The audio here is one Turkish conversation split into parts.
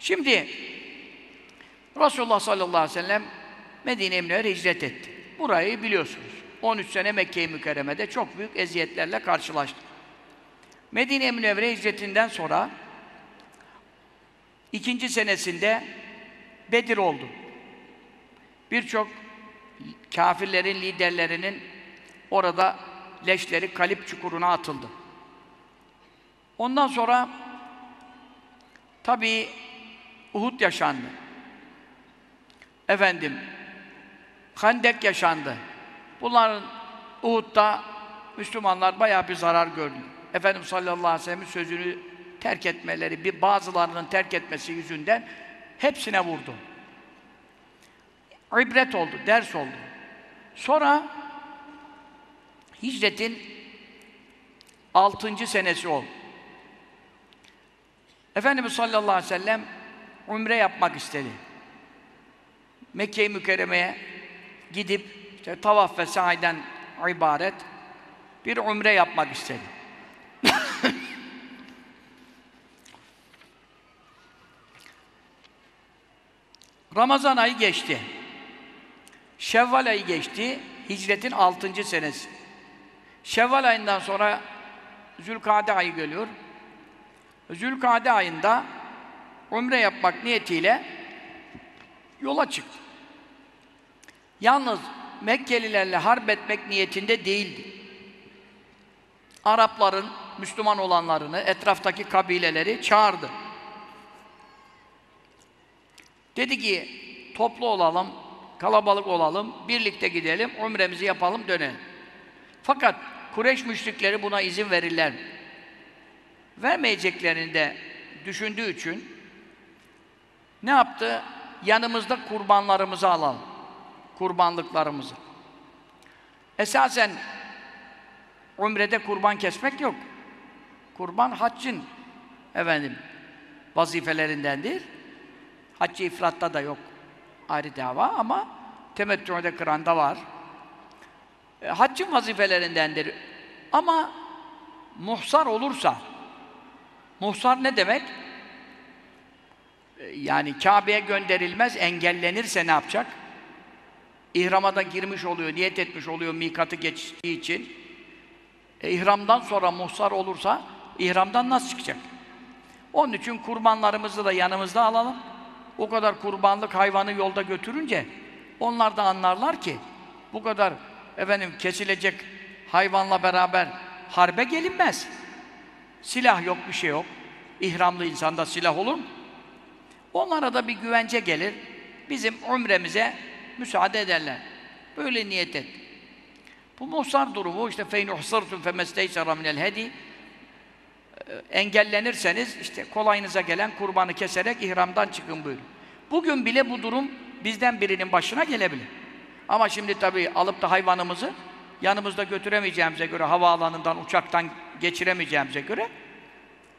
Şimdi Resulullah sallallahu aleyhi ve sellem Medine-i Münevvere hicret etti. Burayı biliyorsunuz. 13 sene Mekke-i Mükerreme'de çok büyük eziyetlerle karşılaştı. Medine-i Münevvere hicretinden sonra ikinci senesinde Bedir oldu. Birçok kafirlerin liderlerinin orada leşleri kalip çukuruna atıldı. Ondan sonra tabii Uhud yaşandı. Efendim Hendek yaşandı. Bunların Uhud'da Müslümanlar bayağı bir zarar gördü. Efendimiz sallallahu aleyhi ve sellem'in sözünü terk etmeleri, bir bazılarının terk etmesi yüzünden hepsine vurdu. İbret oldu, ders oldu. Sonra hicretin altıncı senesi oldu. Efendimiz sallallahu aleyhi ve sellem umre yapmak istedi. Mekke-i Mükerreme'ye gidip işte tavaf ve sahiden ibaret bir umre yapmak istedi. Ramazan ayı geçti. Şevval ayı geçti. Hicretin altıncı senesi. Şevval ayından sonra Zülkade ayı geliyor. Zülkade ayında umre yapmak niyetiyle yola çıktı. Yalnız Mekkelilerle harp etmek niyetinde değildi. Arapların, Müslüman olanlarını, etraftaki kabileleri çağırdı. Dedi ki, toplu olalım, kalabalık olalım, birlikte gidelim, umremizi yapalım, dönelim. Fakat Kureyş müşrikleri buna izin verirler mi? Vermeyeceklerini de düşündüğü için ne yaptı? Yanımızda kurbanlarımızı alalım. Kurbanlıklarımızı. Esasen umrede kurban kesmek yok. Kurban haccın efendim vazifelerindendir. Haccı ifratta da yok. Ayrı dava ama temettüde kıranda var. E, haccın vazifelerindendir. Ama muhsar olursa muhsar ne demek? Yani Kabe'ye gönderilmez, engellenirse ne yapacak? İhrama da girmiş oluyor, niyet etmiş oluyor mikatı geçtiği için. E, ihramdan sonra muhsar olursa, ihramdan nasıl çıkacak? Onun için kurbanlarımızı da yanımızda alalım. O kadar kurbanlık hayvanı yolda götürünce, onlar da anlarlar ki, bu kadar efendim kesilecek hayvanla beraber harbe gelinmez. Silah yok, bir şey yok. İhramlı insanda silah olur mu? Onlara da bir güvence gelir. Bizim umremize müsaade ederler. Böyle niyet et. Bu muhsar durumu işte feyn uhsartum femesteysara minel hedi engellenirseniz işte kolayınıza gelen kurbanı keserek ihramdan çıkın buyurun. Bugün bile bu durum bizden birinin başına gelebilir. Ama şimdi tabii alıp da hayvanımızı yanımızda götüremeyeceğimize göre, havaalanından, uçaktan geçiremeyeceğimize göre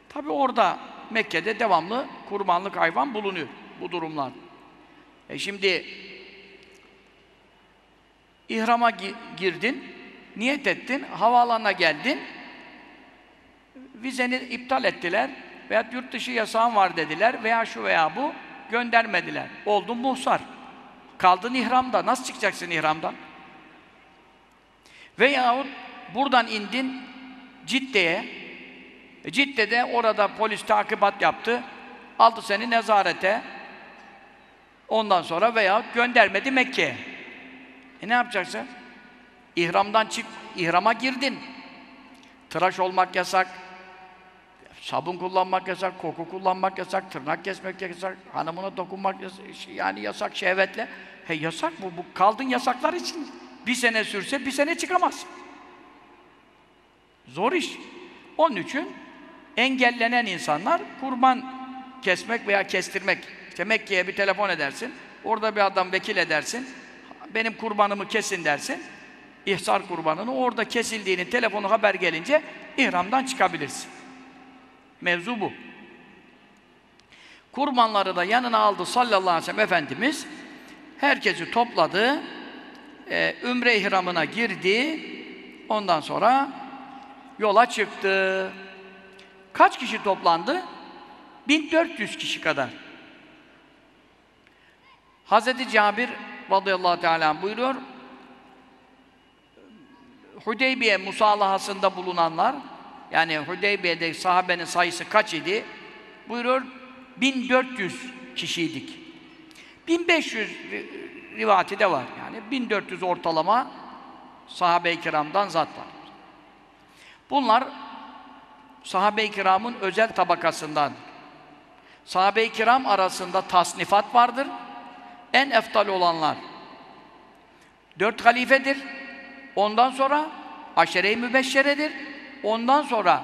tabii orada Mekke'de devamlı kurbanlık hayvan bulunuyor bu durumlar. E şimdi ihrama gi girdin, niyet ettin, havaalanına geldin, vizeni iptal ettiler veya yurt dışı yasağın var dediler veya şu veya bu göndermediler. Oldun muhsar. Kaldın ihramda. Nasıl çıkacaksın ihramdan? Veyahut buradan indin Cidde'ye. E, Cidde'de orada polis takibat yaptı. Aldı seni nezarete. Ondan sonra veya göndermedi Mekke'ye. E ne yapacaksın? İhramdan çık, ihrama girdin. Tıraş olmak yasak, sabun kullanmak yasak, koku kullanmak yasak, tırnak kesmek yasak, hanımına dokunmak yasak, yani yasak şehvetle. He yasak bu, bu kaldın yasaklar için. Bir sene sürse bir sene çıkamaz. Zor iş. Onun için engellenen insanlar kurban kesmek veya kestirmek. İşte Mekke'ye bir telefon edersin, orada bir adam vekil edersin, benim kurbanımı kesin dersin, ihsar kurbanını, orada kesildiğini telefonu haber gelince ihramdan çıkabilirsin. Mevzu bu. Kurbanları da yanına aldı sallallahu aleyhi ve sellem Efendimiz. Herkesi topladı. E, ümre ihramına girdi. Ondan sonra yola çıktı. Kaç kişi toplandı? 1400 kişi kadar. Hazreti Cabir radıyallahu teala buyuruyor. Hudeybiye musalahasında bulunanlar yani Hudeybiye'de sahabenin sayısı kaç idi? Buyuruyor 1400 kişiydik. 1500 ri- rivati de var. Yani 1400 ortalama sahabe-i kiramdan zat var. Bunlar sahabe-i kiramın özel tabakasından. Sahabe-i kiram arasında tasnifat vardır. En eftal olanlar dört halifedir. Ondan sonra aşere-i mübeşşeredir. Ondan sonra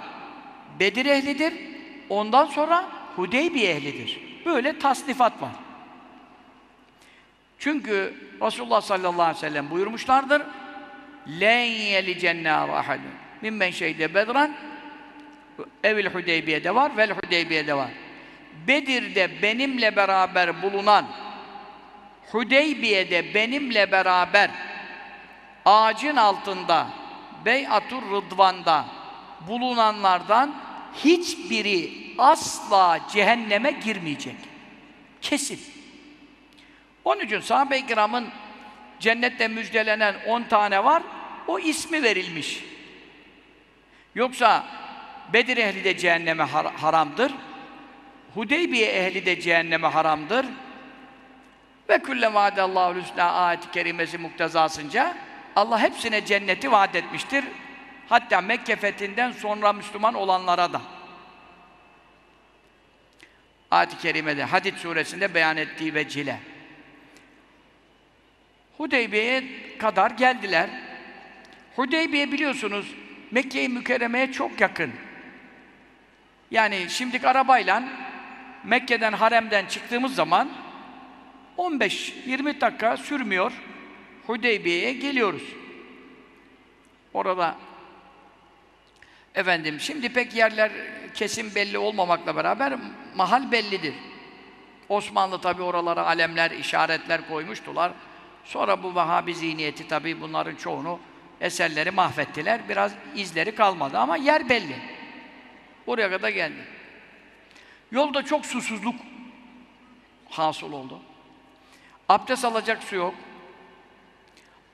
Bedir ehlidir. Ondan sonra Hudeybiye ehlidir. Böyle tasnifat var. Çünkü Resulullah sallallahu aleyhi ve sellem buyurmuşlardır. لَنْ يَلِجَنَّ رَحَدٌ مِمَّنْ شَيْدَ bedran Evil Hudeybiye'de var, vel Hudeybiye'de var. Bedir'de benimle beraber bulunan, Hudeybiye'de benimle beraber ağacın altında, Bey'atur Rıdvan'da bulunanlardan hiçbiri asla cehenneme girmeyecek. Kesin. Onun için sahabe-i kiramın cennette müjdelenen 10 tane var, o ismi verilmiş. Yoksa Bedir ehli de cehenneme har- haramdır. Hudeybiye ehli de cehenneme haramdır. Ve külle vaadallahu hüsna ayet-i kerimesi muktezasınca Allah hepsine cenneti vaat etmiştir. Hatta Mekke fethinden sonra Müslüman olanlara da. Ayet-i kerimede Hadid suresinde beyan ettiği vecile. Hudeybiye'ye kadar geldiler. Hudeybiye biliyorsunuz Mekke-i Mükerreme'ye çok yakın. Yani şimdiki arabayla Mekke'den, haremden çıktığımız zaman 15-20 dakika sürmüyor. Hudeybiye'ye geliyoruz. Orada efendim şimdi pek yerler kesin belli olmamakla beraber mahal bellidir. Osmanlı tabi oralara alemler, işaretler koymuştular. Sonra bu Vahabi zihniyeti tabi bunların çoğunu eserleri mahvettiler. Biraz izleri kalmadı ama yer belli. Oraya kadar geldi. Yolda çok susuzluk hasıl oldu. Abdest alacak su yok.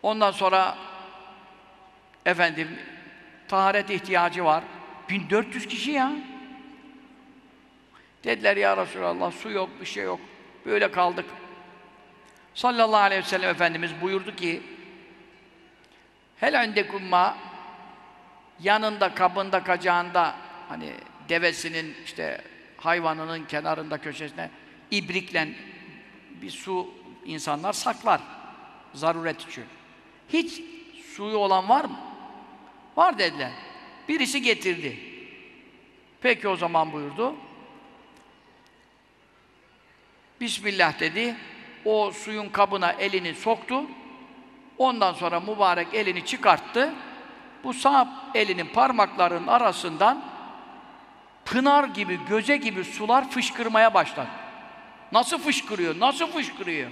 Ondan sonra efendim taharet ihtiyacı var. 1400 kişi ya. Dediler ya Resulallah su yok, bir şey yok. Böyle kaldık. Sallallahu aleyhi ve sellem Efendimiz buyurdu ki Hel endekumma yanında, kabında, kacağında hani devesinin işte hayvanının kenarında köşesine ibrikle bir su insanlar saklar. Zaruret için. Hiç suyu olan var mı? Var dediler. Birisi getirdi. Peki o zaman buyurdu. Bismillah dedi. O suyun kabına elini soktu. Ondan sonra mübarek elini çıkarttı. Bu sağ elinin parmaklarının arasından pınar gibi, göze gibi sular fışkırmaya başladı. Nasıl fışkırıyor? Nasıl fışkırıyor?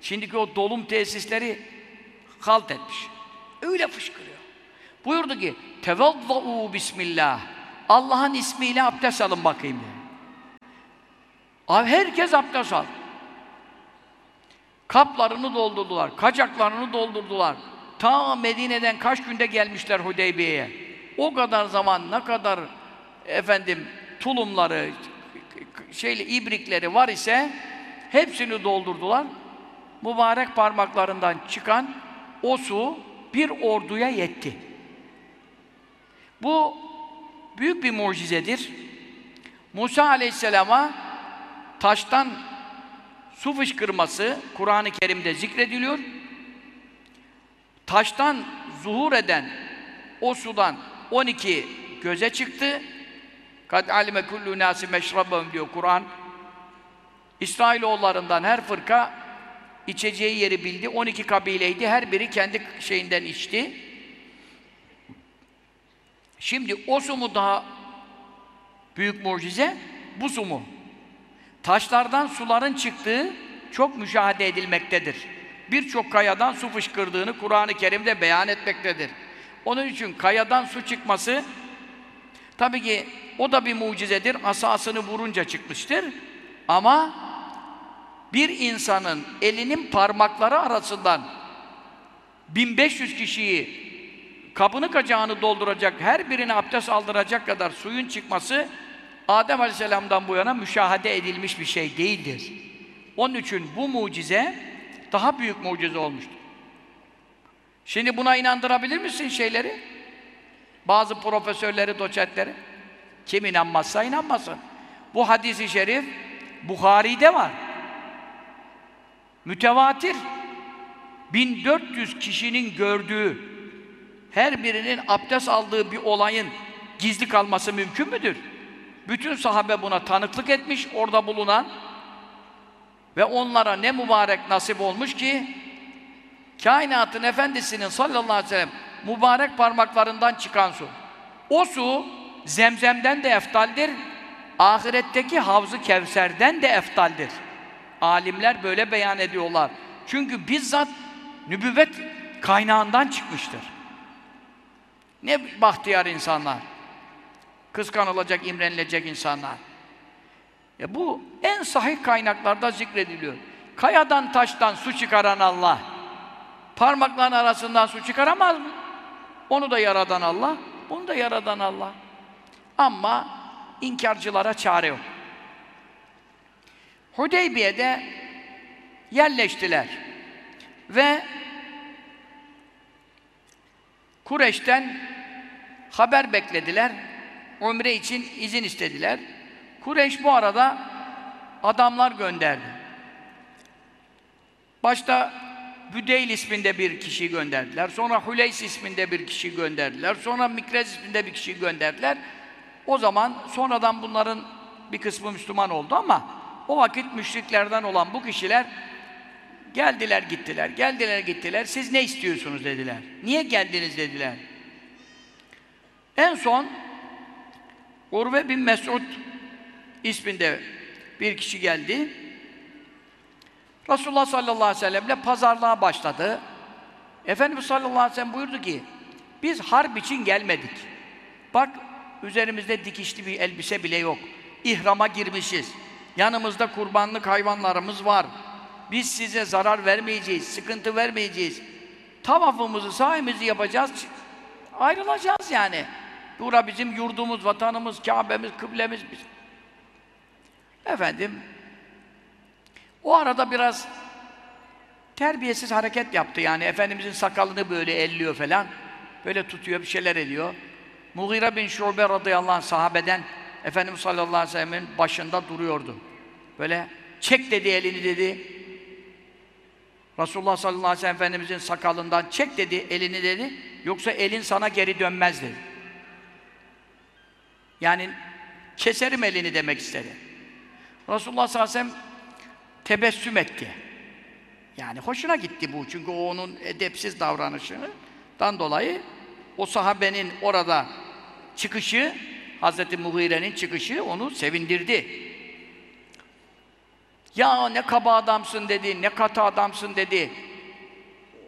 Şimdiki o dolum tesisleri halt etmiş. Öyle fışkırıyor. Buyurdu ki, tevadda'u bismillah. Allah'ın ismiyle abdest alın bakayım. Abi herkes abdest al. Kaplarını doldurdular, kacaklarını doldurdular. Ta Medine'den kaç günde gelmişler Hudeybiye'ye. O kadar zaman ne kadar efendim tulumları, şeyle ibrikleri var ise hepsini doldurdular. Mübarek parmaklarından çıkan o su bir orduya yetti. Bu büyük bir mucizedir. Musa Aleyhisselam'a taştan su fışkırması Kur'an-ı Kerim'de zikrediliyor. Taştan zuhur eden o sudan 12 göze çıktı. Kad alime kullu nasi meşrabahum diyor Kur'an. İsrailoğullarından her fırka içeceği yeri bildi. 12 kabileydi. Her biri kendi şeyinden içti. Şimdi o su mu daha büyük mucize? Bu su mu? Taşlardan suların çıktığı çok müşahede edilmektedir. Birçok kayadan su fışkırdığını Kur'an-ı Kerim'de beyan etmektedir. Onun için kayadan su çıkması tabii ki o da bir mucizedir. Asasını vurunca çıkmıştır. Ama bir insanın elinin parmakları arasından 1500 kişiyi kapını kacağını dolduracak, her birine abdest aldıracak kadar suyun çıkması Adem Aleyhisselam'dan bu yana müşahede edilmiş bir şey değildir. Onun için bu mucize daha büyük mucize olmuştur. Şimdi buna inandırabilir misin şeyleri? Bazı profesörleri, doçentleri. Kim inanmazsa inanmasın. Bu hadisi şerif Bukhari'de var. Mütevatir. 1400 kişinin gördüğü, her birinin abdest aldığı bir olayın gizli kalması mümkün müdür? Bütün sahabe buna tanıklık etmiş, orada bulunan ve onlara ne mübarek nasip olmuş ki kainatın efendisinin sallallahu aleyhi ve sellem mübarek parmaklarından çıkan su. O su zemzemden de eftaldir, ahiretteki havzı kevserden de eftaldir. Alimler böyle beyan ediyorlar. Çünkü bizzat nübüvvet kaynağından çıkmıştır. Ne bahtiyar insanlar. Kıskanılacak, imrenilecek insanlar. E bu en sahih kaynaklarda zikrediliyor. Kayadan taştan su çıkaran Allah. Parmakların arasından su çıkaramaz mı? Onu da yaradan Allah, bunu da yaradan Allah. Ama inkarcılara çare yok. Hudeybiye'de yerleştiler. Ve Kureş'ten haber beklediler. Umre için izin istediler. Kureyş bu arada adamlar gönderdi. Başta Büdeyl isminde bir kişi gönderdiler. Sonra Huleys isminde bir kişi gönderdiler. Sonra Mikrez isminde bir kişi gönderdiler. O zaman sonradan bunların bir kısmı Müslüman oldu ama o vakit müşriklerden olan bu kişiler geldiler gittiler, geldiler gittiler. Siz ne istiyorsunuz dediler. Niye geldiniz dediler. En son Urve bin Mesud isminde bir kişi geldi. Resulullah sallallahu aleyhi ve sellemle pazarlığa başladı. Efendimiz sallallahu aleyhi ve sellem buyurdu ki, biz harp için gelmedik. Bak, üzerimizde dikişli bir elbise bile yok. İhrama girmişiz. Yanımızda kurbanlık hayvanlarımız var. Biz size zarar vermeyeceğiz, sıkıntı vermeyeceğiz. Tavafımızı, sahimizi yapacağız, ayrılacağız yani. Bura bizim yurdumuz, vatanımız, Kabe'miz, kıblemiz. Biz. Efendim, o arada biraz terbiyesiz hareket yaptı yani. Efendimizin sakalını böyle elliyor falan. Böyle tutuyor, bir şeyler ediyor. Mughire bin Şube radıyallahu anh sahabeden Efendimiz sallallahu aleyhi ve sellem'in başında duruyordu. Böyle çek dedi elini dedi. Resulullah sallallahu aleyhi ve sellem Efendimizin sakalından çek dedi elini dedi. Yoksa elin sana geri dönmez dedi. Yani keserim elini demek istedi. Resulullah sallallahu aleyhi ve sellem tebessüm etti. Yani hoşuna gitti bu çünkü o onun edepsiz davranışından dolayı o sahabenin orada çıkışı, Hazreti Mughire'nin çıkışı onu sevindirdi. Ya ne kaba adamsın dedi, ne katı adamsın dedi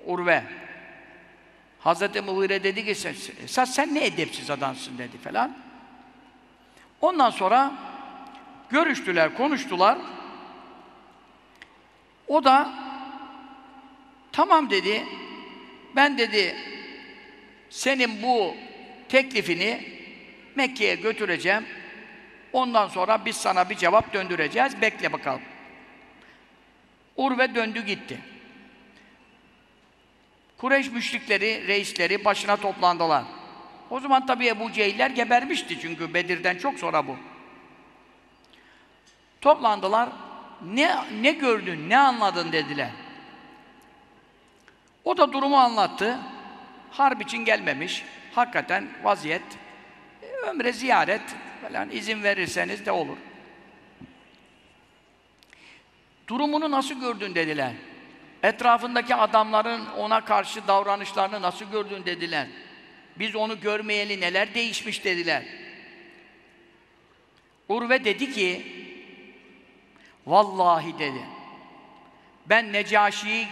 Urve. Hazreti Mughire dedi ki sen, sen, sen ne edepsiz adamsın dedi falan. Ondan sonra görüştüler, konuştular. O da tamam dedi. Ben dedi senin bu teklifini Mekke'ye götüreceğim. Ondan sonra biz sana bir cevap döndüreceğiz. Bekle bakalım. Urve döndü gitti. Kureyş müşrikleri, reisleri başına toplandılar. O zaman tabii Ebu Cehiller gebermişti çünkü Bedir'den çok sonra bu. Toplandılar. Ne ne gördün, ne anladın dediler. O da durumu anlattı. Harp için gelmemiş. Hakikaten vaziyet ömre ziyaret falan izin verirseniz de olur. Durumunu nasıl gördün dediler. Etrafındaki adamların ona karşı davranışlarını nasıl gördün dediler. Biz onu görmeyeli neler değişmiş dediler. Urve dedi ki, vallahi dedi, ben Necaşi'yi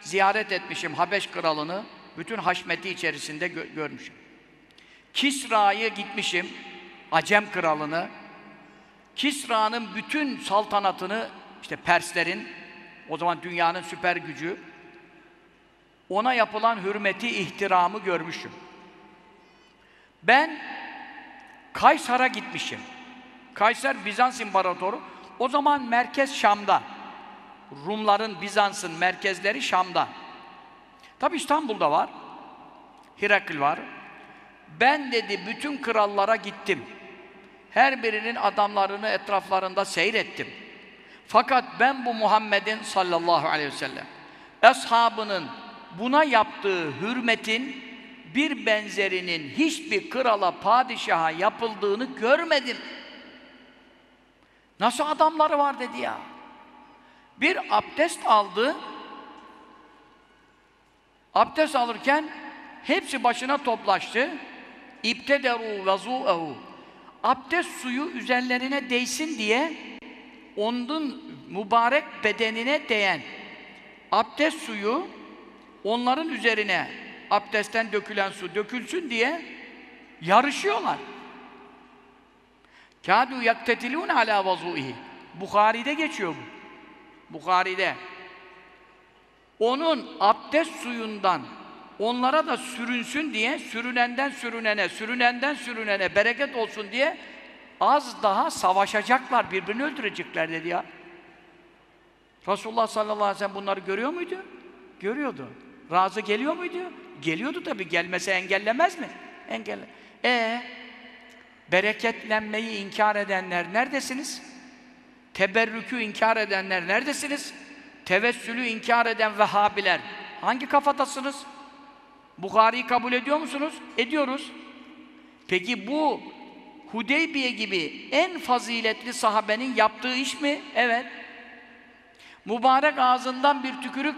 ziyaret etmişim, Habeş kralını, bütün haşmeti içerisinde gö görmüşüm. Kisra'yı gitmişim, Acem kralını, Kisra'nın bütün saltanatını, işte Perslerin o zaman dünyanın süper gücü, ona yapılan hürmeti, ihtiramı görmüşüm. Ben Kaysar'a gitmişim. Kayser Bizans İmparatoru. O zaman merkez Şam'da. Rumların, Bizans'ın merkezleri Şam'da. Tabi İstanbul'da var. Hirakl var. Ben dedi bütün krallara gittim. Her birinin adamlarını etraflarında seyrettim. Fakat ben bu Muhammed'in sallallahu aleyhi ve sellem eshabının buna yaptığı hürmetin bir benzerinin hiçbir krala, padişaha yapıldığını görmedim. Nasıl adamları var dedi ya. Bir abdest aldı. Abdest alırken hepsi başına toplaştı. İbtederu vezu'ehu. Abdest suyu üzerlerine değsin diye onun mübarek bedenine değen abdest suyu onların üzerine abdestten dökülen su dökülsün diye yarışıyorlar. Kâdû yaktetilûn alâ vazûihi. Bukhari'de geçiyor bu. Bukhari'de. Onun abdest suyundan onlara da sürünsün diye, sürünenden sürünene, sürünenden sürünene bereket olsun diye az daha savaşacaklar, birbirini öldürecekler dedi ya. Resulullah sallallahu aleyhi ve sellem bunları görüyor muydu? Görüyordu. Razı geliyor muydu? Geliyordu tabii. Gelmese engellemez mi? Engelle. E bereketlenmeyi inkar edenler neredesiniz? Teberrükü inkar edenler neredesiniz? Tevessülü inkar eden Vehhabiler hangi kafadasınız? Bukhari'yi kabul ediyor musunuz? Ediyoruz. Peki bu Hudeybiye gibi en faziletli sahabenin yaptığı iş mi? Evet. Mübarek ağzından bir tükürük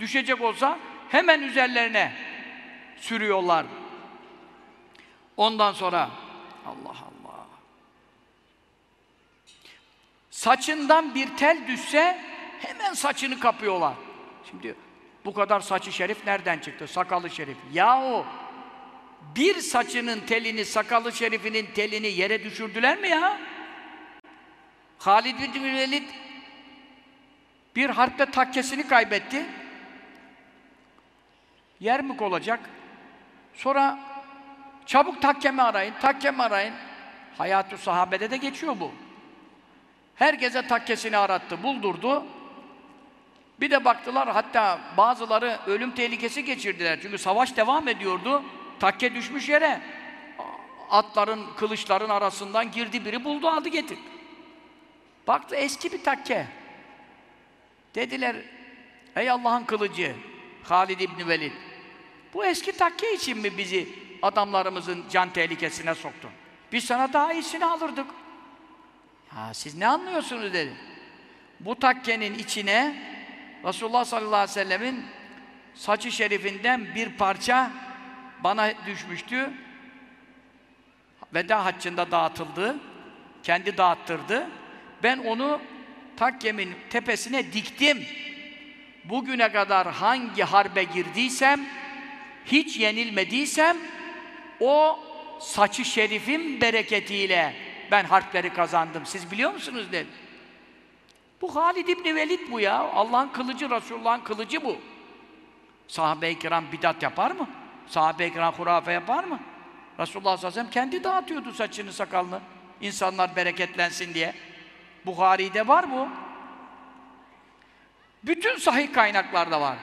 düşecek olsa hemen üzerlerine sürüyorlar. Ondan sonra Allah Allah. Saçından bir tel düşse hemen saçını kapıyorlar. Şimdi bu kadar saçı şerif nereden çıktı? Sakalı şerif. Yahu bir saçının telini, sakalı şerifinin telini yere düşürdüler mi ya? Halid bin Velid bir harpte takkesini kaybetti. Yermük olacak. Sonra çabuk takkemi arayın, takkemi arayın. Hayatü sahabede de geçiyor bu. Herkese takkesini arattı, buldurdu. Bir de baktılar hatta bazıları ölüm tehlikesi geçirdiler. Çünkü savaş devam ediyordu. Takke düşmüş yere. Atların, kılıçların arasından girdi biri buldu aldı getir. Baktı eski bir takke. Dediler ey Allah'ın kılıcı Halid İbni Velid bu eski takke için mi bizi adamlarımızın can tehlikesine soktun? Biz sana daha iyisini alırdık. Ha siz ne anlıyorsunuz dedi. Bu takkenin içine Resulullah sallallahu aleyhi ve sellemin saçı şerifinden bir parça bana düşmüştü. Veda haccında dağıtıldı. Kendi dağıttırdı. Ben onu takkemin tepesine diktim. Bugüne kadar hangi harbe girdiysem, hiç yenilmediysem, o saçı şerifin bereketiyle ben harpleri kazandım. Siz biliyor musunuz dedi. Bu Halid İbni Velid bu ya. Allah'ın kılıcı, Resulullah'ın kılıcı bu. Sahabe-i kiram bidat yapar mı? Sahabe-i kiram hurafe yapar mı? Resulullah sallallahu aleyhi ve sellem kendi dağıtıyordu saçını, sakalını. İnsanlar bereketlensin diye. Buhari'de var bu. Bütün sahih kaynaklarda var.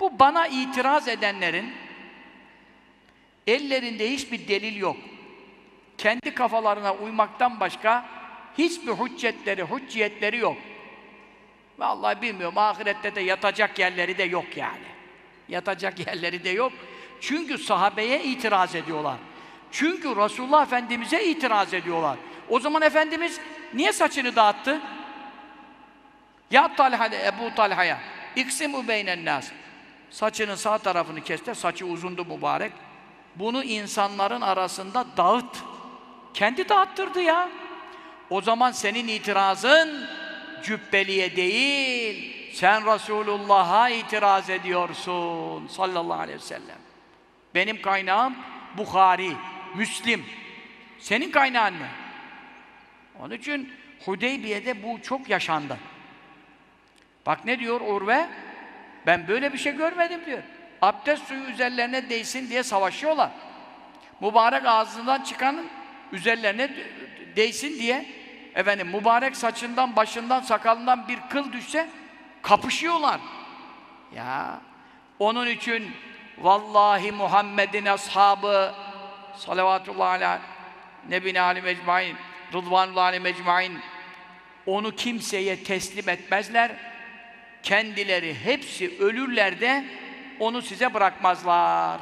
Bu bana itiraz edenlerin ellerinde hiçbir delil yok. Kendi kafalarına uymaktan başka hiçbir hüccetleri, hücciyetleri yok. Vallahi bilmiyorum, ahirette de yatacak yerleri de yok yani. Yatacak yerleri de yok. Çünkü sahabeye itiraz ediyorlar. Çünkü Resulullah Efendimiz'e itiraz ediyorlar. O zaman Efendimiz niye saçını dağıttı? Ya Talha'de Ebu Talha'ya İksimu beynen nas. Saçının sağ tarafını kesti, saçı uzundu mübarek. Bunu insanların arasında dağıt. Kendi dağıttırdı ya. O zaman senin itirazın cübbeliye değil, sen Resulullah'a itiraz ediyorsun sallallahu aleyhi ve sellem. Benim kaynağım Bukhari, Müslim. Senin kaynağın mı? Onun için Hudeybiye'de bu çok yaşandı. Bak ne diyor Urve? Ben böyle bir şey görmedim diyor. Abdest suyu üzerlerine değsin diye savaşıyorlar. Mübarek ağzından çıkanın üzerlerine değsin diye efendim mübarek saçından, başından, sakalından bir kıl düşse kapışıyorlar. Ya onun için vallahi Muhammed'in ashabı salavatullah ala nebine alim ecmain rıdvanullah alim ecmain onu kimseye teslim etmezler. Kendileri hepsi ölürler de onu size bırakmazlar.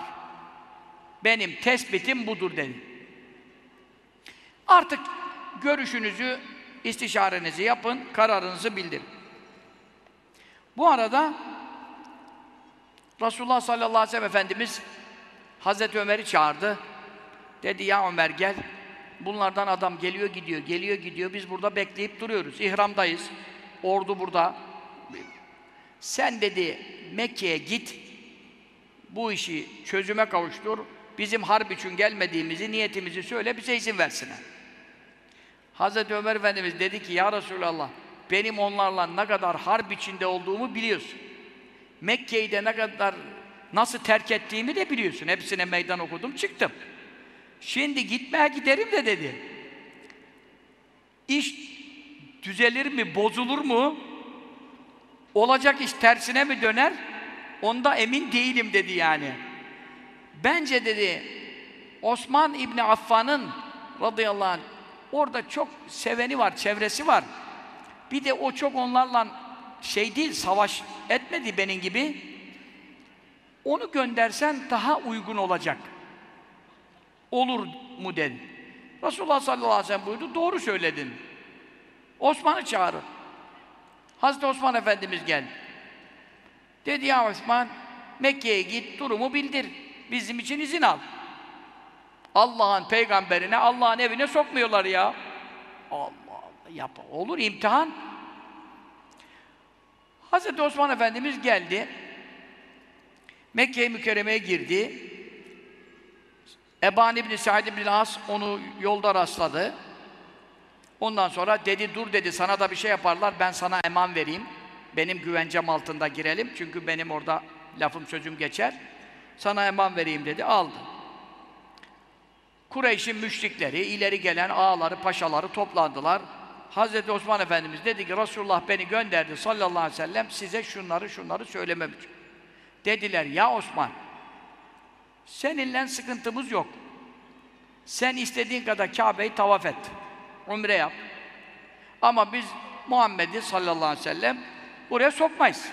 Benim tespitim budur dedi. Artık görüşünüzü, istişarenizi yapın, kararınızı bildirin. Bu arada Resulullah sallallahu aleyhi ve sellem Efendimiz Hazreti Ömer'i çağırdı. Dedi ya Ömer gel. Bunlardan adam geliyor gidiyor, geliyor gidiyor. Biz burada bekleyip duruyoruz. İhramdayız. Ordu burada. Sen dedi Mekke'ye git. Bu işi çözüme kavuştur. Bizim harp için gelmediğimizi, niyetimizi söyle, bize izin versinler. Hazreti Ömer Efendimiz dedi ki, Ya Resulallah, benim onlarla ne kadar harp içinde olduğumu biliyorsun. Mekke'yi de ne kadar, nasıl terk ettiğimi de biliyorsun. Hepsine meydan okudum, çıktım. Şimdi gitmeye giderim de dedi. İş düzelir mi, bozulur mu? Olacak iş tersine mi döner? Onda emin değilim dedi yani. Bence dedi Osman İbni Affan'ın radıyallahu anh orada çok seveni var, çevresi var. Bir de o çok onlarla şey değil, savaş etmedi benim gibi. Onu göndersen daha uygun olacak. Olur mu dedi. Resulullah sallallahu aleyhi ve sellem buyurdu, doğru söyledin. Osman'ı çağırın. Hazreti Osman Efendimiz geldi. Dedi ya Osman, Mekke'ye git, durumu bildir. Bizim için izin al. Allah'ın peygamberine, Allah'ın evine sokmuyorlar ya. Allah Allah, yap. Olur imtihan. Hazreti Osman Efendimiz geldi. Mekke-i Mükerreme'ye girdi. Eban İbni Sa'id İbni As onu yolda rastladı. Ondan sonra dedi dur dedi sana da bir şey yaparlar ben sana eman vereyim. Benim güvencem altında girelim çünkü benim orada lafım sözüm geçer. Sana eman vereyim dedi aldı. Kureyş'in müşrikleri, ileri gelen ağaları, paşaları toplandılar. Hazreti Osman Efendimiz dedi ki Resulullah beni gönderdi sallallahu aleyhi ve sellem size şunları şunları söylemem için. Dediler ya Osman seninle sıkıntımız yok. Sen istediğin kadar Kabe'yi tavaf et. Umre yap. Ama biz Muhammed'i sallallahu aleyhi ve sellem buraya sokmayız.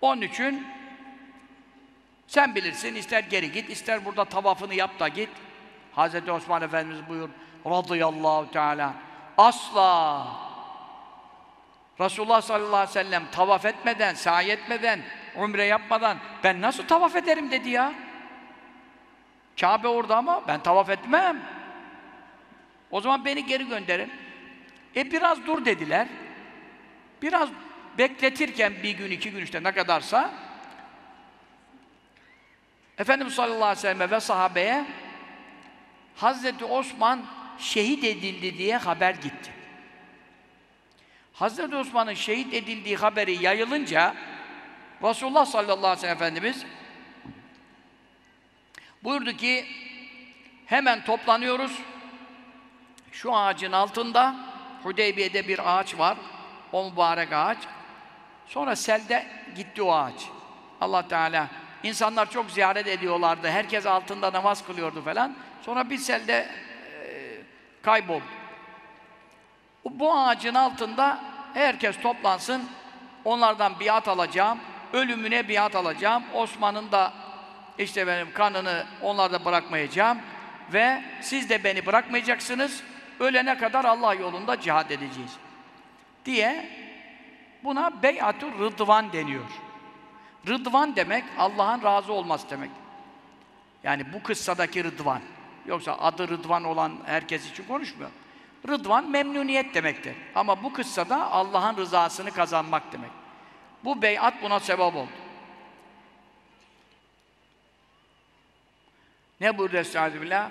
Onun için sen bilirsin, ister geri git, ister burada tavafını yap da git. Hz. Osman Efendimiz buyur, radıyallahu teala, asla Resulullah sallallahu aleyhi ve sellem tavaf etmeden, sahi etmeden, umre yapmadan ben nasıl tavaf ederim dedi ya. Kabe orada ama ben tavaf etmem. O zaman beni geri gönderin. E biraz dur dediler. Biraz bekletirken bir gün, iki gün işte ne kadarsa Efendimiz sallallahu aleyhi ve selleme ve sahabeye Hazreti Osman şehit edildi diye haber gitti. Hazreti Osman'ın şehit edildiği haberi yayılınca Resulullah sallallahu aleyhi ve sellem Efendimiz buyurdu ki hemen toplanıyoruz şu ağacın altında Hudeybiye'de bir ağaç var o mübarek ağaç. Sonra selde gitti o ağaç. Allah Teala insanlar çok ziyaret ediyorlardı. Herkes altında namaz kılıyordu falan. Sonra bir selde e, kayboldu. Bu ağacın altında herkes toplansın. Onlardan biat alacağım. Ölümüne biat alacağım. Osman'ın da işte benim kanını onlarda bırakmayacağım. Ve siz de beni bırakmayacaksınız. Ölene kadar Allah yolunda cihad edeceğiz diye buna beyatü rıdvan deniyor. Rıdvan demek Allah'ın razı olması demek. Yani bu kıssadaki rıdvan. Yoksa adı rıdvan olan herkes için konuşmuyor. Rıdvan memnuniyet demektir. Ama bu kıssada Allah'ın rızasını kazanmak demek. Bu beyat buna sebep oldu. Ne buyurdu Estağfirullah?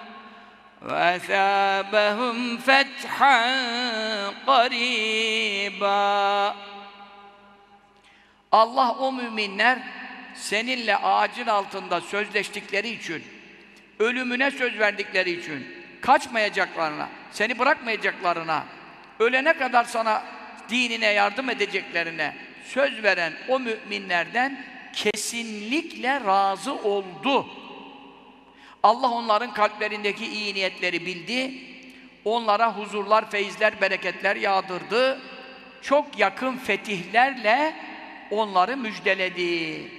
وأثابهم فتحا قريبا Allah o müminler seninle ağacın altında sözleştikleri için, ölümüne söz verdikleri için, kaçmayacaklarına, seni bırakmayacaklarına, ölene kadar sana dinine yardım edeceklerine söz veren o müminlerden kesinlikle razı oldu. Allah onların kalplerindeki iyi niyetleri bildi, onlara huzurlar, feyizler, bereketler yağdırdı, çok yakın fetihlerle onları müjdeledi.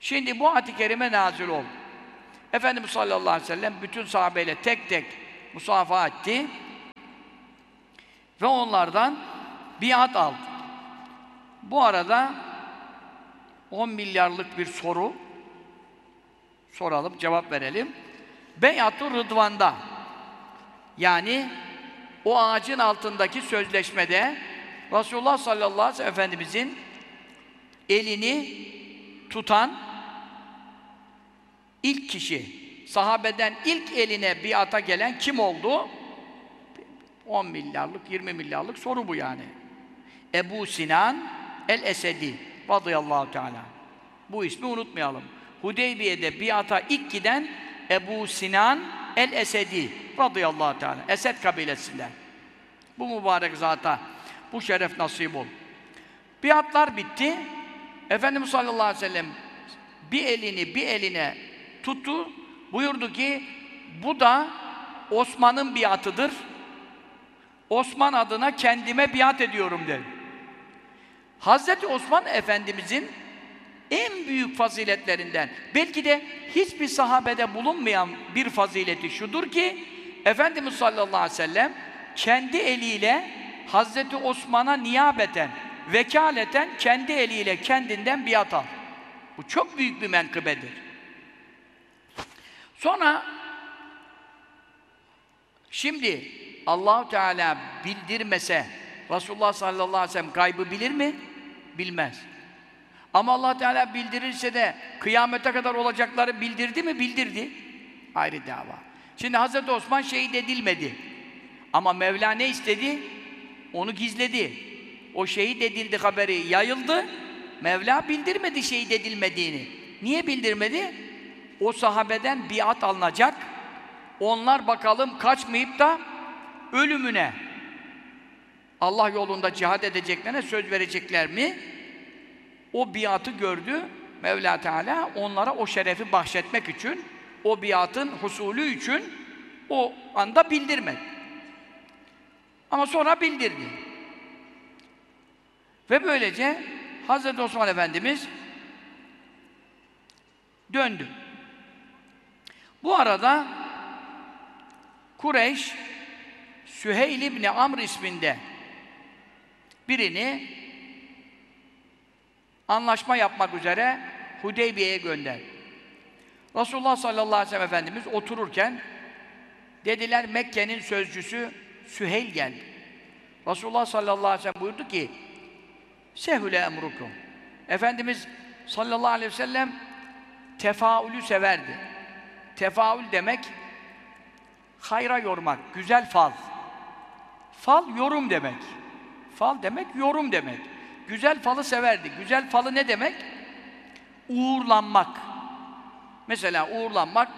Şimdi bu ayet-i kerime nazil oldu. Efendimiz sallallahu aleyhi ve sellem bütün sahabeyle tek tek musafaha etti ve onlardan biat aldı. Bu arada 10 milyarlık bir soru soralım, cevap verelim. Beyat-ı Rıdvan'da yani o ağacın altındaki sözleşmede Resulullah sallallahu aleyhi ve sellem Efendimizin elini tutan ilk kişi, sahabeden ilk eline biata gelen kim oldu? 10 milyarlık, 20 milyarlık soru bu yani. Ebu Sinan el-Esedi radıyallahu teala. Bu ismi unutmayalım. Hudeybiye'de biata ilk giden Ebu Sinan el-Esedi radıyallahu teala. Esed kabilesinden. Bu mübarek zata bu şeref nasip ol. Biatlar bitti. Efendimiz sallallahu aleyhi ve sellem bir elini bir eline tuttu. Buyurdu ki bu da Osman'ın biatıdır. Osman adına kendime biat ediyorum dedi. Hazreti Osman Efendimizin en büyük faziletlerinden, belki de hiçbir sahabede bulunmayan bir fazileti şudur ki, Efendimiz sallallahu aleyhi ve sellem kendi eliyle Hazreti Osman'a niyabeten, vekaleten kendi eliyle kendinden biat al. Bu çok büyük bir menkıbedir. Sonra şimdi Allahu Teala bildirmese Resulullah sallallahu aleyhi ve sellem gaybı bilir mi? Bilmez. Ama Allah Teala bildirirse de kıyamete kadar olacakları bildirdi mi? Bildirdi. Ayrı dava. Şimdi Hazreti Osman şehit edilmedi. Ama Mevla ne istedi? Onu gizledi. O şehit edildi haberi yayıldı. Mevla bildirmedi şehit edilmediğini. Niye bildirmedi? O sahabeden biat alınacak. Onlar bakalım kaçmayıp da ölümüne Allah yolunda cihad edeceklerine söz verecekler mi? O biatı gördü Mevla Teala onlara o şerefi bahşetmek için o biatın husulü için o anda bildirmedi. Ama sonra bildirdi. Ve böylece Hazreti Osman Efendimiz döndü. Bu arada Kureyş Süheyl İbni Amr isminde birini anlaşma yapmak üzere Hudeybiye'ye gönder. Resulullah sallallahu aleyhi ve sellem Efendimiz otururken dediler Mekke'nin sözcüsü Süheyl geldi. Resulullah sallallahu aleyhi ve sellem buyurdu ki Sehüle emrukum. Efendimiz sallallahu aleyhi ve sellem tefaülü severdi. Tefaül demek hayra yormak, güzel fal. Fal yorum demek. Fal demek yorum demek. Güzel falı severdi. Güzel falı ne demek? Uğurlanmak. Mesela uğurlanmak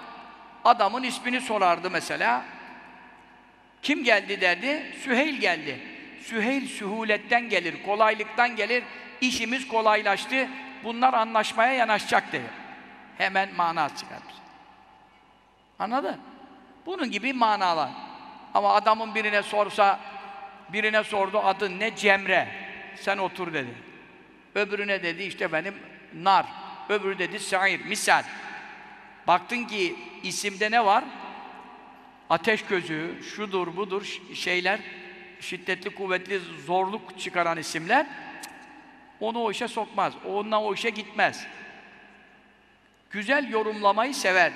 adamın ismini sorardı mesela. Kim geldi derdi? Süheyl geldi. Süheyl sühuletten gelir, kolaylıktan gelir. İşimiz kolaylaştı. Bunlar anlaşmaya yanaşacak dedi. Hemen mana çıkar. Anladın? Bunun gibi manalar. Ama adamın birine sorsa, birine sordu adın ne? Cemre. Sen otur dedi. Öbürüne dedi işte benim nar. Öbürü dedi sair. Misal. Baktın ki isimde ne var? ateş gözü, şudur budur şeyler, şiddetli kuvvetli zorluk çıkaran isimler onu o işe sokmaz. Onunla o işe gitmez. Güzel yorumlamayı sever.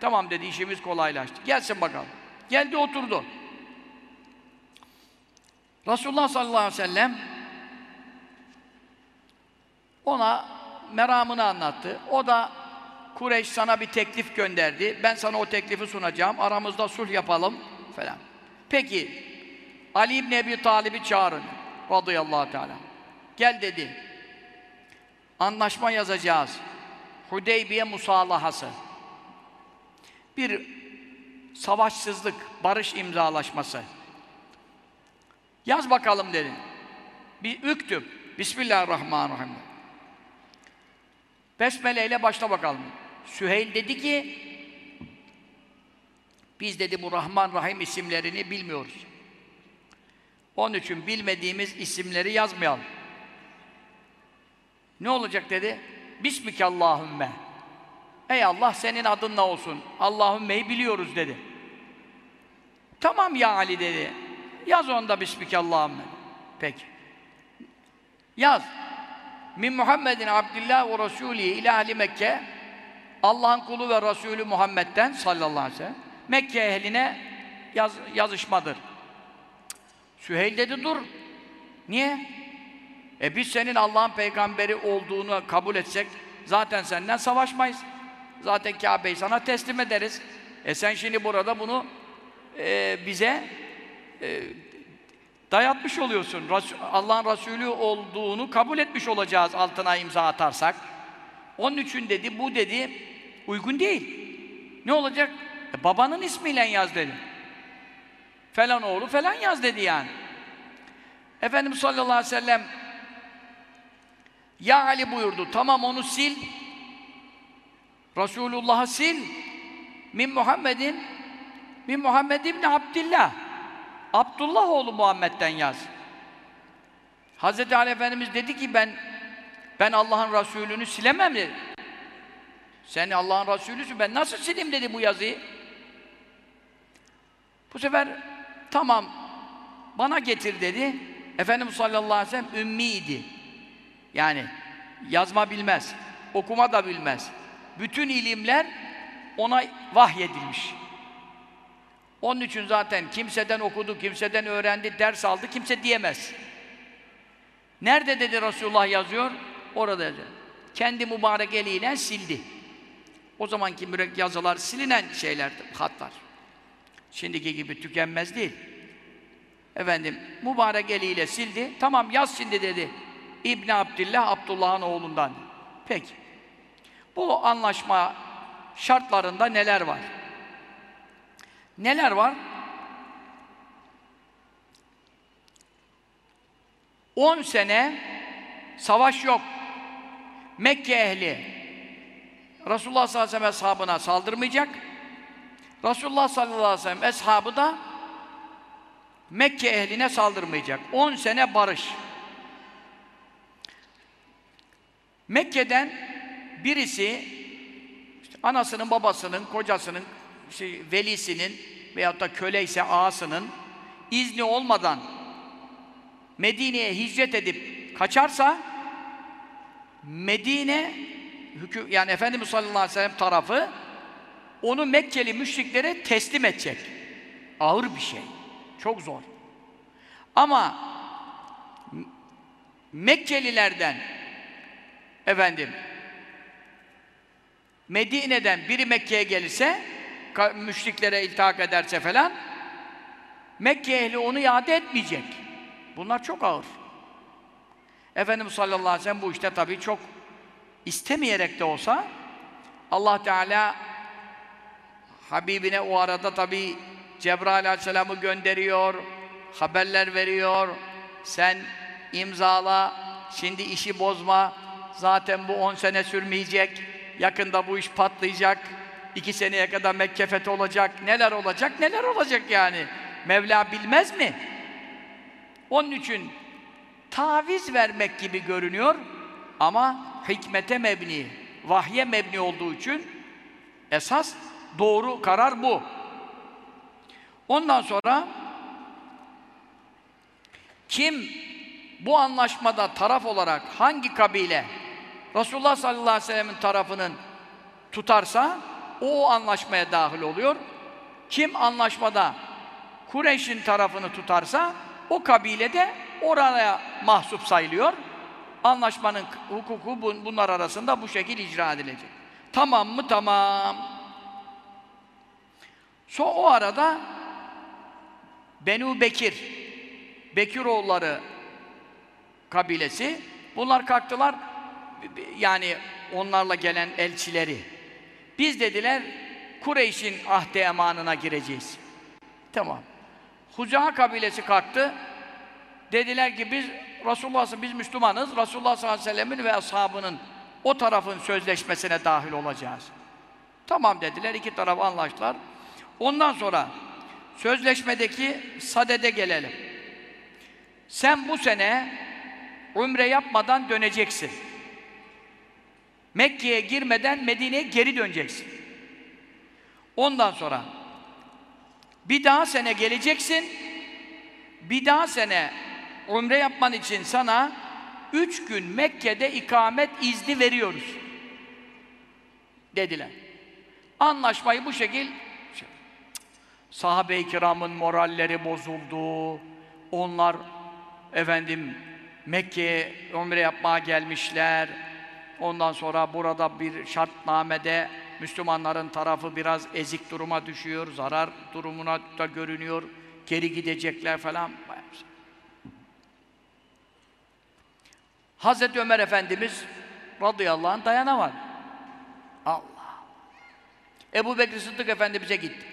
Tamam dedi işimiz kolaylaştı. Gelsin bakalım. Geldi oturdu. Resulullah sallallahu aleyhi ve sellem ona meramını anlattı. O da Kureyş sana bir teklif gönderdi. Ben sana o teklifi sunacağım. Aramızda sulh yapalım falan. Peki Ali İbni Ebi Talib'i çağırın. Radıyallahu teala. Gel dedi. Anlaşma yazacağız. Hudeybiye musalahası. Bir savaşsızlık, barış imzalaşması. Yaz bakalım dedi. Bir üktüm. Bismillahirrahmanirrahim. Besmele ile başla bakalım. Süheyl dedi ki biz dedi bu Rahman Rahim isimlerini bilmiyoruz. Onun için bilmediğimiz isimleri yazmayalım. Ne olacak dedi? Bismikallahümme. Ey Allah senin adınla olsun. Allahümme'yi biliyoruz dedi. Tamam ya Ali dedi. Yaz onda Bismikallahümme. Peki. Yaz. Min Muhammedin Abdillah ve Resulü ila ehli Mekke Allah'ın kulu ve Resulü Muhammed'den sallallahu aleyhi ve sellem Mekke ehline yaz, yazışmadır. Süheyl dedi dur. Niye? E biz senin Allah'ın peygamberi olduğunu kabul etsek zaten senden savaşmayız. Zaten Kabe'yi sana teslim ederiz. E sen şimdi burada bunu e, bize e, dayatmış oluyorsun. Allah'ın Resulü olduğunu kabul etmiş olacağız altına imza atarsak. Onun için dedi, bu dedi, uygun değil. Ne olacak? E, babanın ismiyle yaz dedi. Falan oğlu falan yaz dedi yani. Efendimiz sallallahu aleyhi ve sellem ya Ali buyurdu. Tamam onu sil. Resulullah'ı sil. Min Muhammedin Min Muhammed İbni Abdillah. Abdullah oğlu Muhammed'den yaz. Hazreti Ali Efendimiz dedi ki ben ben Allah'ın Resulü'nü silemem dedi. Sen Allah'ın Resulüsün ben nasıl sileyim dedi bu yazıyı. Bu sefer tamam bana getir dedi. Efendimiz sallallahu aleyhi ve sellem ümmiydi. Yani yazma bilmez, okuma da bilmez. Bütün ilimler ona vahyedilmiş. Onun için zaten kimseden okudu, kimseden öğrendi, ders aldı, kimse diyemez. Nerede dedi Resulullah yazıyor? Orada yazıyor. Kendi mübarek eliyle sildi. O zamanki mürek yazılar silinen şeylerdi, hatlar. Şimdiki gibi tükenmez değil. Efendim, mübarek eliyle sildi. Tamam yaz şimdi dedi. İbni Abdillah, Abdullah'ın oğlundan. Peki. Bu anlaşma şartlarında neler var? Neler var? 10 sene savaş yok. Mekke ehli Resulullah sallallahu aleyhi ve sellem ashabına saldırmayacak. Resulullah sallallahu aleyhi ve sellem eshabı da Mekke ehline saldırmayacak. 10 sene barış. Mekke'den birisi işte anasının, babasının, kocasının, şey, velisinin veyahut da köle ise ağasının izni olmadan Medine'ye hicret edip kaçarsa Medine hüküm yani Efendimiz sallallahu aleyhi ve sellem tarafı onu Mekkeli müşriklere teslim edecek. Ağır bir şey. Çok zor. Ama Mekkelilerden efendim Medine'den biri Mekke'ye gelirse müşriklere iltihak ederse falan Mekke ehli onu iade etmeyecek. Bunlar çok ağır. Efendimiz sallallahu aleyhi ve sellem bu işte tabii çok istemeyerek de olsa Allah Teala Habibine o arada tabii Cebrail aleyhisselamı gönderiyor, haberler veriyor. Sen imzala, şimdi işi bozma. Zaten bu on sene sürmeyecek. Yakında bu iş patlayacak. İki seneye kadar Mekke fethi olacak. Neler olacak, neler olacak yani. Mevla bilmez mi? Onun için taviz vermek gibi görünüyor ama hikmete mebni, vahye mebni olduğu için esas doğru karar bu. Ondan sonra kim bu anlaşmada taraf olarak hangi kabile Resulullah sallallahu aleyhi ve sellem'in tarafının tutarsa o, anlaşmaya dahil oluyor. Kim anlaşmada Kureyş'in tarafını tutarsa o kabile de oraya mahsup sayılıyor. Anlaşmanın hukuku bunlar arasında bu şekil icra edilecek. Tamam mı? Tamam. So o arada Benu Bekir, Bekiroğulları kabilesi bunlar kalktılar yani onlarla gelen elçileri. Biz dediler Kureyş'in ahde emanına gireceğiz. Tamam. Hucaha kabilesi kalktı. Dediler ki biz Resulullah'ın biz Müslümanız. Resulullah sallallahu aleyhi ve sellem'in ve ashabının o tarafın sözleşmesine dahil olacağız. Tamam dediler. iki taraf anlaştılar. Ondan sonra sözleşmedeki sadede gelelim. Sen bu sene umre yapmadan döneceksin. Mekke'ye girmeden Medine'ye geri döneceksin. Ondan sonra bir daha sene geleceksin. Bir daha sene umre yapman için sana üç gün Mekke'de ikamet izni veriyoruz. Dediler. Anlaşmayı bu şekil sahabe-i kiramın moralleri bozuldu. Onlar efendim Mekke'ye umre yapmaya gelmişler. Ondan sonra burada bir şartnamede Müslümanların tarafı biraz ezik duruma düşüyor, zarar durumuna da görünüyor, geri gidecekler falan. Hazreti Ömer Efendimiz radıyallahu anh dayanamadı. Allah! Ebu Bekir Sıddık Efendimiz'e gitti.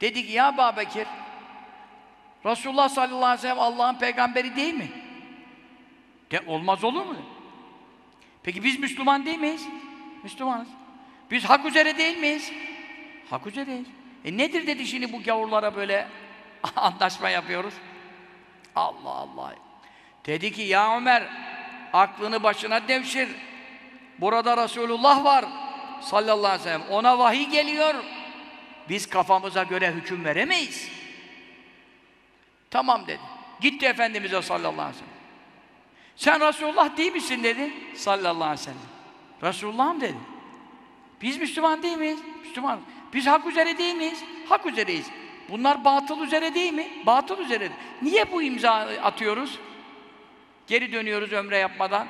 Dedi ki ya Ebu Bekir, Resulullah sallallahu aleyhi ve sellem Allah'ın peygamberi değil mi? De, olmaz olur mu? Peki biz Müslüman değil miyiz? Müslümanız. Biz hak üzere değil miyiz? Hak üzereyiz. E nedir dedi şimdi bu gavurlara böyle anlaşma yapıyoruz? Allah Allah. Dedi ki ya Ömer aklını başına devşir. Burada Resulullah var sallallahu aleyhi ve sellem. Ona vahiy geliyor. Biz kafamıza göre hüküm veremeyiz. Tamam dedi. Gitti Efendimiz'e sallallahu aleyhi ve sellem. Sen Resulullah değil misin dedi sallallahu aleyhi ve sellem. Resulullah'ım dedi. Biz Müslüman değil miyiz? Müslüman. Biz hak üzere değil miyiz? Hak üzereyiz. Bunlar batıl üzere değil mi? Batıl üzere. Niye bu imza atıyoruz? Geri dönüyoruz ömre yapmadan.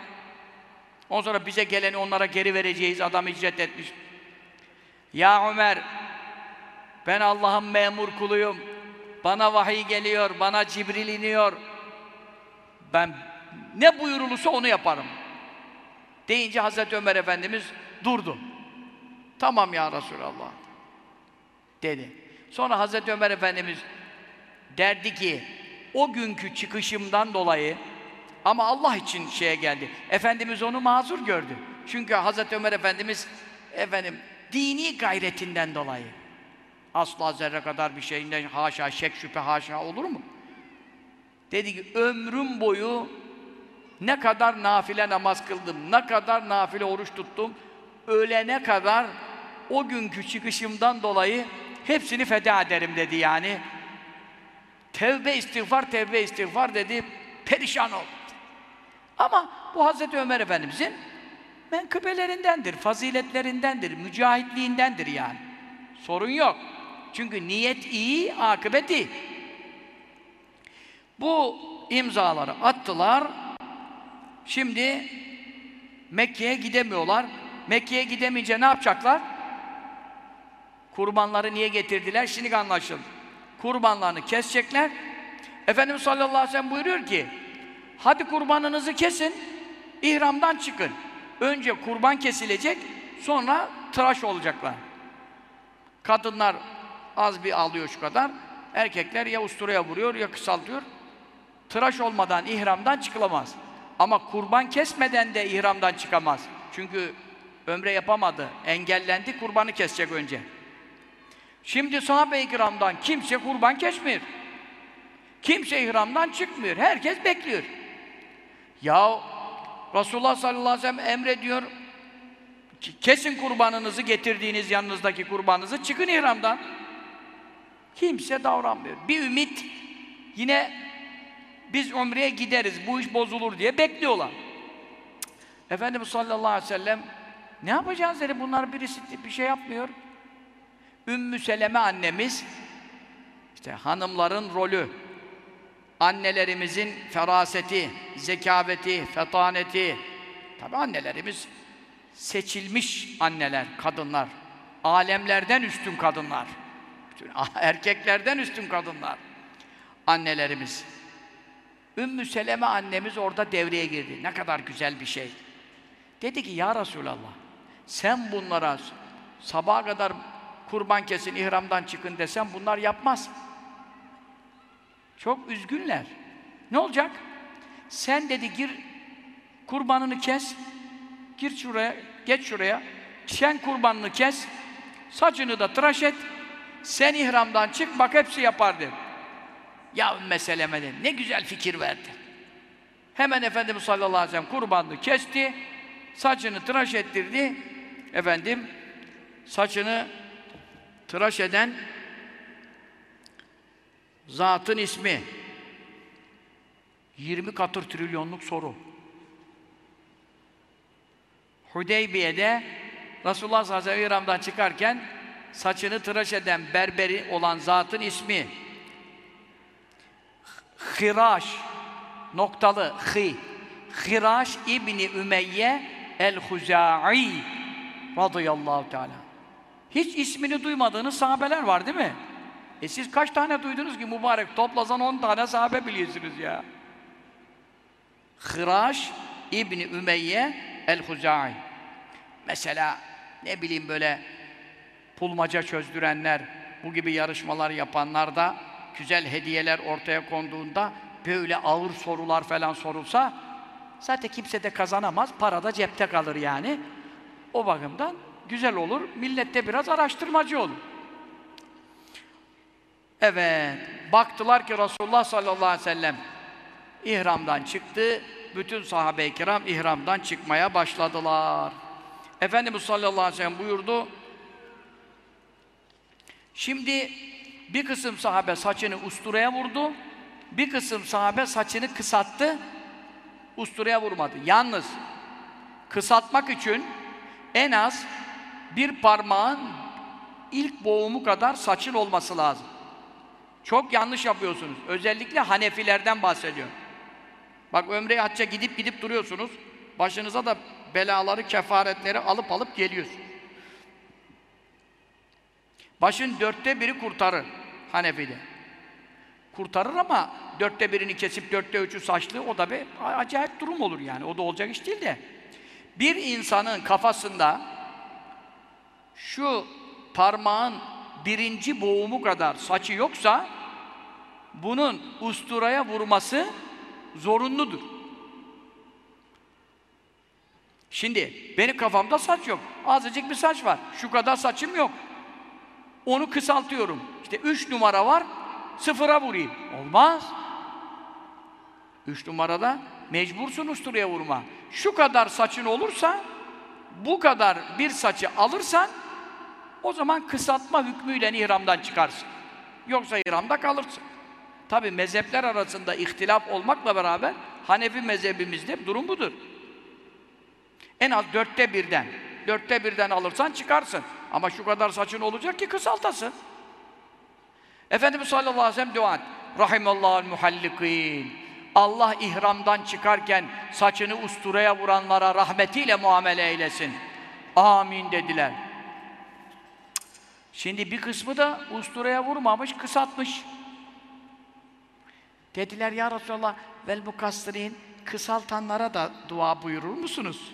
Ondan sonra bize geleni onlara geri vereceğiz. Adam hicret etmiş. Ya Ömer, ben Allah'ın memur kuluyum. Bana vahiy geliyor, bana Cibril iniyor. Ben ne buyurulursa onu yaparım. Deyince Hazreti Ömer Efendimiz durdu. Tamam ya Resulallah. Dedi. Sonra Hazreti Ömer Efendimiz derdi ki o günkü çıkışımdan dolayı ama Allah için şeye geldi. Efendimiz onu mazur gördü. Çünkü Hazreti Ömer Efendimiz efendim dini gayretinden dolayı asla zerre kadar bir şeyinden haşa şek şüphe haşa olur mu? Dedi ki ömrüm boyu ne kadar nafile namaz kıldım, ne kadar nafile oruç tuttum, ölene kadar o günkü çıkışımdan dolayı hepsini feda ederim dedi yani. Tevbe istiğfar, tevbe istiğfar dedi, perişan oldu. Ama bu Hazreti Ömer Efendimizin menkıbelerindendir, faziletlerindendir, mücahitliğindendir yani. Sorun yok. Çünkü niyet iyi, akıbet iyi. Bu imzaları attılar. Şimdi Mekke'ye gidemiyorlar. Mekke'ye gidemeyince ne yapacaklar? Kurbanları niye getirdiler? Şimdi anlaşıldı. Kurbanlarını kesecekler. Efendimiz sallallahu aleyhi ve sellem buyuruyor ki hadi kurbanınızı kesin, ihramdan çıkın. Önce kurban kesilecek, sonra tıraş olacaklar. Kadınlar az bir alıyor şu kadar. Erkekler ya usturaya vuruyor ya kısaltıyor. Tıraş olmadan ihramdan çıkılamaz. Ama kurban kesmeden de ihramdan çıkamaz. Çünkü ömre yapamadı, engellendi, kurbanı kesecek önce. Şimdi sahabe-i kiramdan kimse kurban kesmiyor. Kimse ihramdan çıkmıyor. Herkes bekliyor. Ya Resulullah sallallahu aleyhi ve sellem emrediyor. Kesin kurbanınızı getirdiğiniz yanınızdaki kurbanınızı çıkın ihramdan. Kimse davranmıyor. Bir ümit yine biz umreye gideriz, bu iş bozulur diye bekliyorlar. Efendimiz sallallahu aleyhi ve sellem ne yapacağız dedi, bunlar birisi bir şey yapmıyor. Ümmü Seleme annemiz, işte hanımların rolü, annelerimizin feraseti, zekaveti, fetaneti, tabi annelerimiz seçilmiş anneler, kadınlar, alemlerden üstün kadınlar, erkeklerden üstün kadınlar, annelerimiz. Ümmü Seleme annemiz orada devreye girdi. Ne kadar güzel bir şey. Dedi ki ya Resulallah sen bunlara sabaha kadar kurban kesin, ihramdan çıkın desem bunlar yapmaz. Çok üzgünler. Ne olacak? Sen dedi gir kurbanını kes. Gir şuraya, geç şuraya. Sen kurbanını kes. Saçını da tıraş et. Sen ihramdan çık bak hepsi yapar dedi. Ya dedi. Ne güzel fikir verdi. Hemen Efendimiz sallallahu aleyhi ve sellem kurbanını kesti. Saçını tıraş ettirdi. Efendim saçını tıraş eden zatın ismi 20 katır trilyonluk soru. Hudeybiye'de Resulullah sallallahu aleyhi ve sellem İram'dan çıkarken saçını tıraş eden berberi olan zatın ismi Hiraş noktalı hi Hiraş İbni Ümeyye el-Huzai radıyallahu teala. Hiç ismini duymadığınız sahabeler var değil mi? E siz kaç tane duydunuz ki mübarek? Toplasan 10 tane sahabe biliyorsunuz ya. Hıraş İbni Ümeyye el-Huzai. Mesela ne bileyim böyle pulmaca çözdürenler, bu gibi yarışmalar yapanlar da güzel hediyeler ortaya konduğunda böyle ağır sorular falan sorulsa zaten kimse de kazanamaz, para da cepte kalır yani. O bakımdan güzel olur, millette biraz araştırmacı olur. Evet, baktılar ki Resulullah sallallahu aleyhi ve sellem ihramdan çıktı, bütün sahabe-i kiram ihramdan çıkmaya başladılar. Efendimiz sallallahu aleyhi ve sellem buyurdu, şimdi bir kısım sahabe saçını usturaya vurdu, bir kısım sahabe saçını kısalttı, usturaya vurmadı. Yalnız kısaltmak için en az bir parmağın ilk boğumu kadar saçın olması lazım. Çok yanlış yapıyorsunuz. Özellikle Hanefilerden bahsediyorum. Bak ömreye hacca gidip gidip duruyorsunuz. Başınıza da belaları, kefaretleri alıp alıp geliyorsunuz. Başın dörtte biri kurtarır Hanefi'de. Kurtarır ama dörtte birini kesip dörtte üçü saçlı o da bir acayip durum olur yani. O da olacak iş değil de. Bir insanın kafasında şu parmağın birinci boğumu kadar saçı yoksa bunun usturaya vurması zorunludur. Şimdi benim kafamda saç yok. Azıcık bir saç var. Şu kadar saçım yok. Onu kısaltıyorum. İşte üç numara var, sıfıra vurayım. Olmaz. Üç numarada mecbursun usturaya vurma. Şu kadar saçın olursa, bu kadar bir saçı alırsan, o zaman kısaltma hükmüyle ihramdan çıkarsın. Yoksa ihramda kalırsın. Tabi mezhepler arasında ihtilaf olmakla beraber Hanefi mezhebimizde durum budur. En az dörtte birden, dörtte birden alırsan çıkarsın. Ama şu kadar saçın olacak ki kısaltasın. Efendimiz sallallahu aleyhi ve sellem dua et. Rahimallahul muhallikin. Allah ihramdan çıkarken saçını usturaya vuranlara rahmetiyle muamele eylesin. Amin dediler. Şimdi bir kısmı da usturaya vurmamış, kısaltmış. Dediler ya Resulallah vel mukassirin kısaltanlara da dua buyurur musunuz?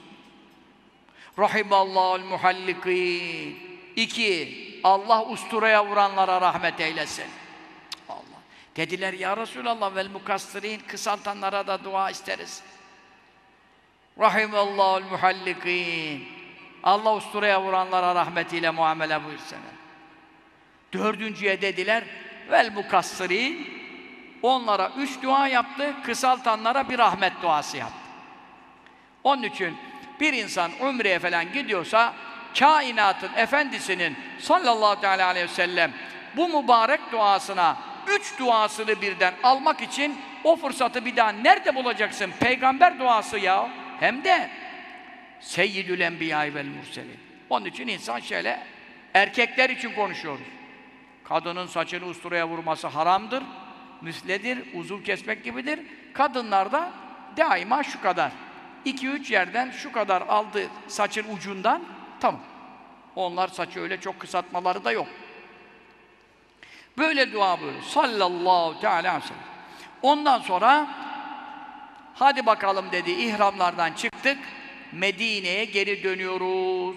Rahimallahul muhallikin. İki, Allah usturaya vuranlara rahmet eylesin. Allah. Dediler ya Resulallah vel mukassirin kısaltanlara da dua isteriz. Rahimallahul muhallikin. Allah usturaya vuranlara rahmetiyle muamele buyursun. Dördüncüye dediler vel mukassirin Onlara üç dua yaptı, kısaltanlara bir rahmet duası yaptı. Onun için bir insan umreye falan gidiyorsa kainatın efendisinin sallallahu aleyhi ve sellem bu mübarek duasına üç duasını birden almak için o fırsatı bir daha nerede bulacaksın? Peygamber duası ya. Hem de Seyyidül Enbiya vel Murselin. Onun için insan şöyle erkekler için konuşuyoruz. Kadının saçını usturaya vurması haramdır, müsledir, uzuv kesmek gibidir. Kadınlarda daima şu kadar. 2-3 yerden şu kadar aldı saçın ucundan, tamam. Onlar saçı öyle çok kısaltmaları da yok. Böyle dua böyle. Sallallahu teala aleyhi. Ondan sonra hadi bakalım dedi ihramlardan çıktık. Medine'ye geri dönüyoruz.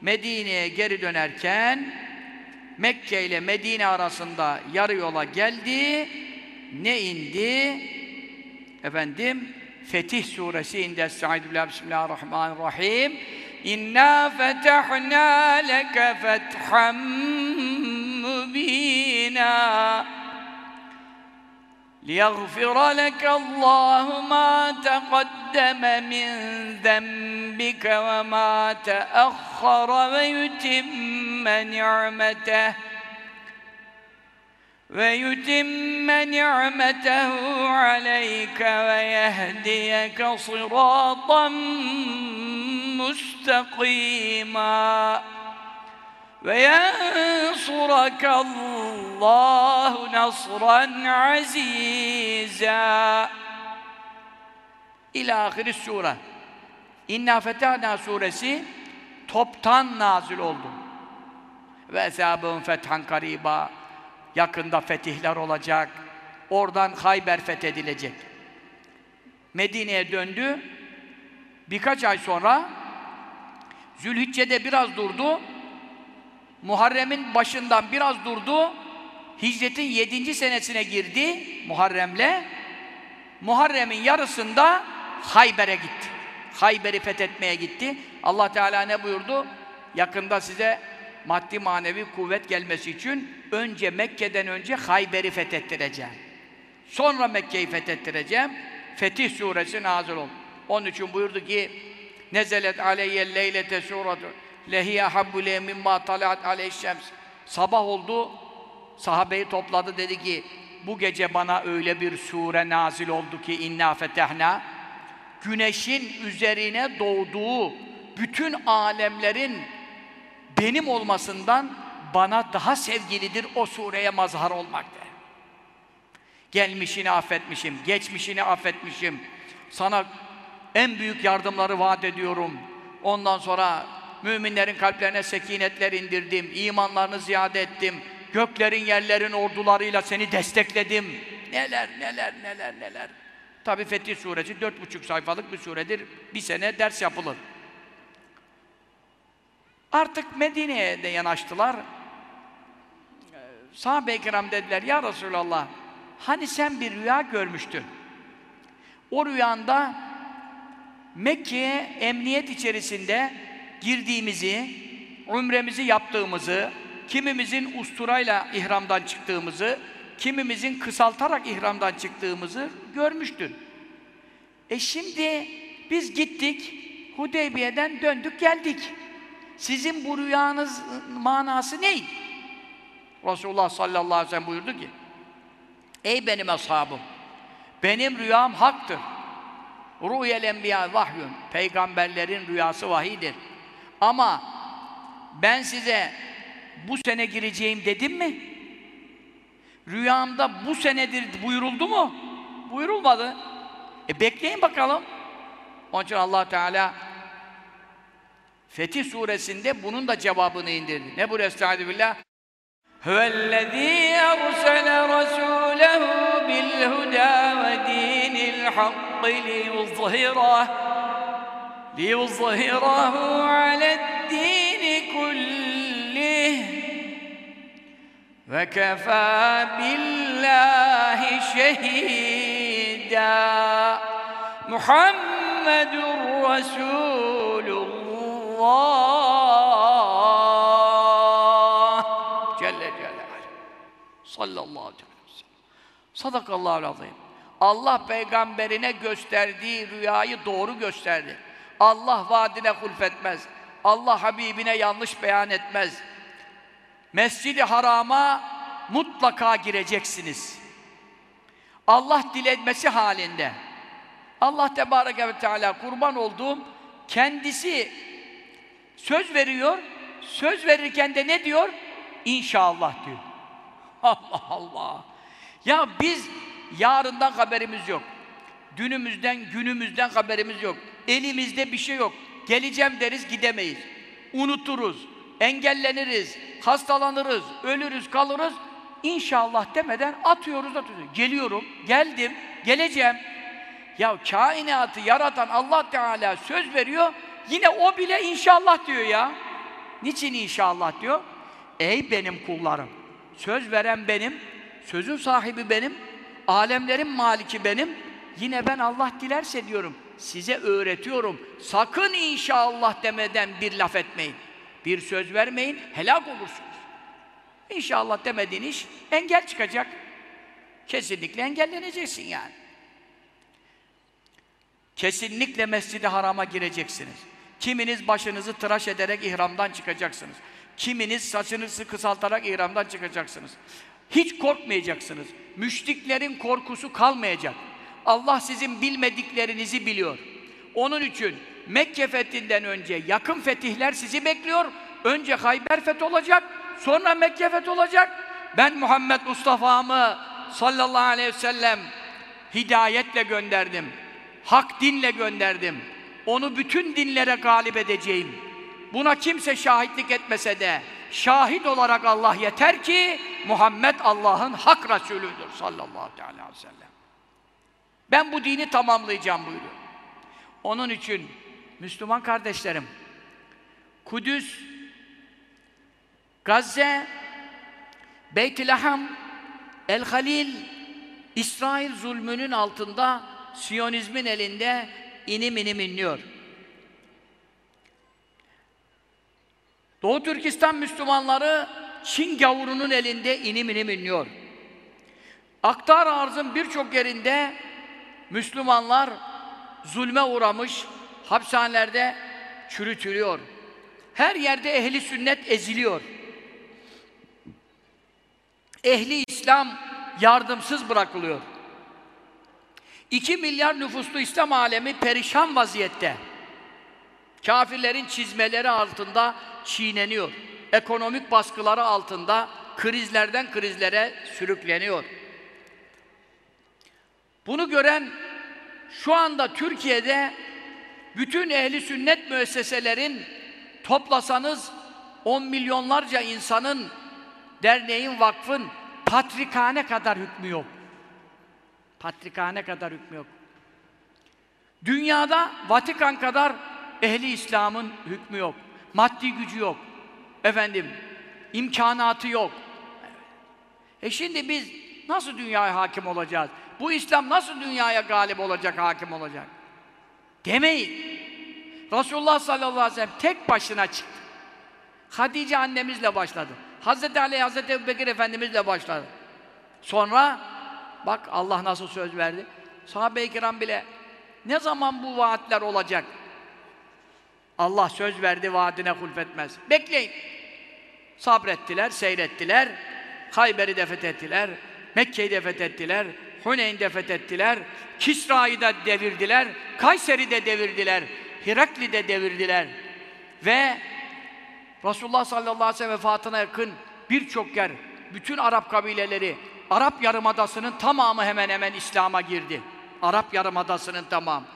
Medine'ye geri dönerken Mekke ile Medine arasında yarı yola geldi. Ne indi? Efendim Fetih suresi indi. Estaizu Bismillahirrahmanirrahim. İnna fetahna leke fethan mubina. ليغفر لك الله ما تقدم من ذنبك وما تأخر ويتم نعمته ويتم نعمته عليك ويهديك صراطا مستقيما وينصرك الله نصرا عزيزا İlâ ahiri sure. İnna fetahna suresi toptan nazil oldu. Ve esâbın fethan kariba. Yakında fetihler olacak. Oradan Hayber fethedilecek. Medine'ye döndü. Birkaç ay sonra Zülhicce'de biraz durdu. Muharrem'in başından biraz durdu. Hicretin yedinci senesine girdi Muharrem'le. Muharrem'in yarısında Hayber'e gitti. Hayber'i fethetmeye gitti. Allah Teala ne buyurdu? Yakında size maddi manevi kuvvet gelmesi için önce Mekke'den önce Hayber'i fethettireceğim. Sonra Mekke'yi fethettireceğim. Fetih suresi nazil oldu. Onun için buyurdu ki Nezelet aleyye leylete suratu lehiye habbule mimma talat aleyhissems Sabah oldu, sahabeyi topladı dedi ki bu gece bana öyle bir sure nazil oldu ki inna fetehna güneşin üzerine doğduğu bütün alemlerin benim olmasından bana daha sevgilidir o sureye mazhar olmaktır. Gelmişini affetmişim, geçmişini affetmişim. Sana en büyük yardımları vaat ediyorum. Ondan sonra müminlerin kalplerine sekinetler indirdim, imanlarını ziyade ettim. Göklerin, yerlerin ordularıyla seni destekledim. Neler, neler, neler, neler. Tabi Fetih Suresi dört buçuk sayfalık bir suredir. Bir sene ders yapılır. Artık Medine'ye de yanaştılar. Sahabe-i kiram dediler, Ya Resulallah, hani sen bir rüya görmüştün. O rüyanda Mekke'ye emniyet içerisinde girdiğimizi, umremizi yaptığımızı, kimimizin usturayla ihramdan çıktığımızı, kimimizin kısaltarak ihramdan çıktığımızı görmüştün. E şimdi biz gittik, Hudeybiye'den döndük geldik. Sizin bu rüyanız manası neydi? Resulullah sallallahu aleyhi ve sellem buyurdu ki, Ey benim ashabım, benim rüyam haktır. Ruhiyel enbiya vahyun. Peygamberlerin rüyası vahidir. Ama ben size bu sene gireceğim dedim mi? Rüyamda bu senedir buyuruldu mu? Buyurulmadı. E bekleyin bakalım. Onun için allah Teala Fetih suresinde bunun da cevabını indirdi. Ne bu Estaizu billah? Hüvellezî ersele rasûlehu bilhudâ ve dînil hakkı liyuzhirah liyuzhirahu ale'd-dîni kullih ve kefâ billâhi şehîdâ Muhammedur Resulullah Celle Celaluhu sallallahu aleyhi ve sellem Sadakallahu azim. Allah peygamberine gösterdiği rüyayı doğru gösterdi. Allah vaadine hulfetmez. Allah Habibine yanlış beyan etmez. Mescid-i Haram'a mutlaka gireceksiniz. Allah diletmesi halinde. Allah Tebareke ve Teala kurban olduğum kendisi söz veriyor. Söz verirken de ne diyor? İnşallah diyor. Allah Allah. Ya biz yarından haberimiz yok. Dünümüzden, günümüzden haberimiz yok. Elimizde bir şey yok. Geleceğim deriz gidemeyiz. Unuturuz, engelleniriz, hastalanırız, ölürüz, kalırız. İnşallah demeden atıyoruz, atıyoruz. Geliyorum, geldim, geleceğim. Ya kainatı yaratan Allah Teala söz veriyor, yine o bile inşallah diyor ya. Niçin inşallah diyor? Ey benim kullarım, söz veren benim, sözün sahibi benim, alemlerin maliki benim, yine ben Allah dilerse diyorum, size öğretiyorum. Sakın inşallah demeden bir laf etmeyin. Bir söz vermeyin, helak olursunuz. İnşallah demediğin iş engel çıkacak. Kesinlikle engelleneceksin yani. Kesinlikle Mescid-i Haram'a gireceksiniz. Kiminiz başınızı tıraş ederek ihramdan çıkacaksınız. Kiminiz saçınızı kısaltarak ihramdan çıkacaksınız. Hiç korkmayacaksınız. Müşriklerin korkusu kalmayacak. Allah sizin bilmediklerinizi biliyor. Onun için Mekke fethinden önce yakın fetihler sizi bekliyor. Önce Hayber feth olacak, sonra Mekke feth olacak. Ben Muhammed Mustafa'mı sallallahu aleyhi ve sellem hidayetle gönderdim. Hak dinle gönderdim. Onu bütün dinlere galip edeceğim. Buna kimse şahitlik etmese de şahit olarak Allah yeter ki Muhammed Allah'ın hak Resulüdür sallallahu aleyhi ve sellem. Ben bu dini tamamlayacağım buyuruyor. Onun için Müslüman kardeşlerim Kudüs, Gazze, Beyt-i El Halil, İsrail zulmünün altında Siyonizmin elinde inim inim inliyor. Doğu Türkistan Müslümanları Çin gavurunun elinde inim inim inliyor. Aktar arzın birçok yerinde Müslümanlar zulme uğramış, hapishanelerde çürütülüyor. Her yerde ehli sünnet eziliyor. Ehli İslam yardımsız bırakılıyor. 2 milyar nüfuslu İslam alemi perişan vaziyette. Kafirlerin çizmeleri altında çiğneniyor. Ekonomik baskıları altında krizlerden krizlere sürükleniyor. Bunu gören şu anda Türkiye'de bütün ehli sünnet müesseselerin toplasanız on milyonlarca insanın, derneğin, vakfın patrikhane kadar hükmü yok. Patrikhane kadar hükmü yok. Dünyada Vatikan kadar ehli İslam'ın hükmü yok. Maddi gücü yok. Efendim, imkanatı yok. E şimdi biz nasıl dünyaya hakim olacağız? Bu İslam nasıl dünyaya galip olacak, hakim olacak? Demeyin. Resulullah sallallahu aleyhi ve sellem tek başına çıktı. Hatice annemizle başladı. Hazreti Ali, Hazreti Ebubekir Efendimizle başladı. Sonra bak Allah nasıl söz verdi. Sahabe-i kiram bile ne zaman bu vaatler olacak? Allah söz verdi, vaadine hulfetmez. Bekleyin. Sabrettiler, seyrettiler. Hayber'i de fethettiler. Mekke'yi de fethettiler. Huneyn'de fethettiler. Kisra'yı da devirdiler. Kayseri'de de devirdiler. Hirakli'de de devirdiler. Ve Resulullah sallallahu aleyhi ve sellem vefatına yakın birçok yer, bütün Arap kabileleri, Arap Yarımadası'nın tamamı hemen hemen İslam'a girdi. Arap Yarımadası'nın tamamı.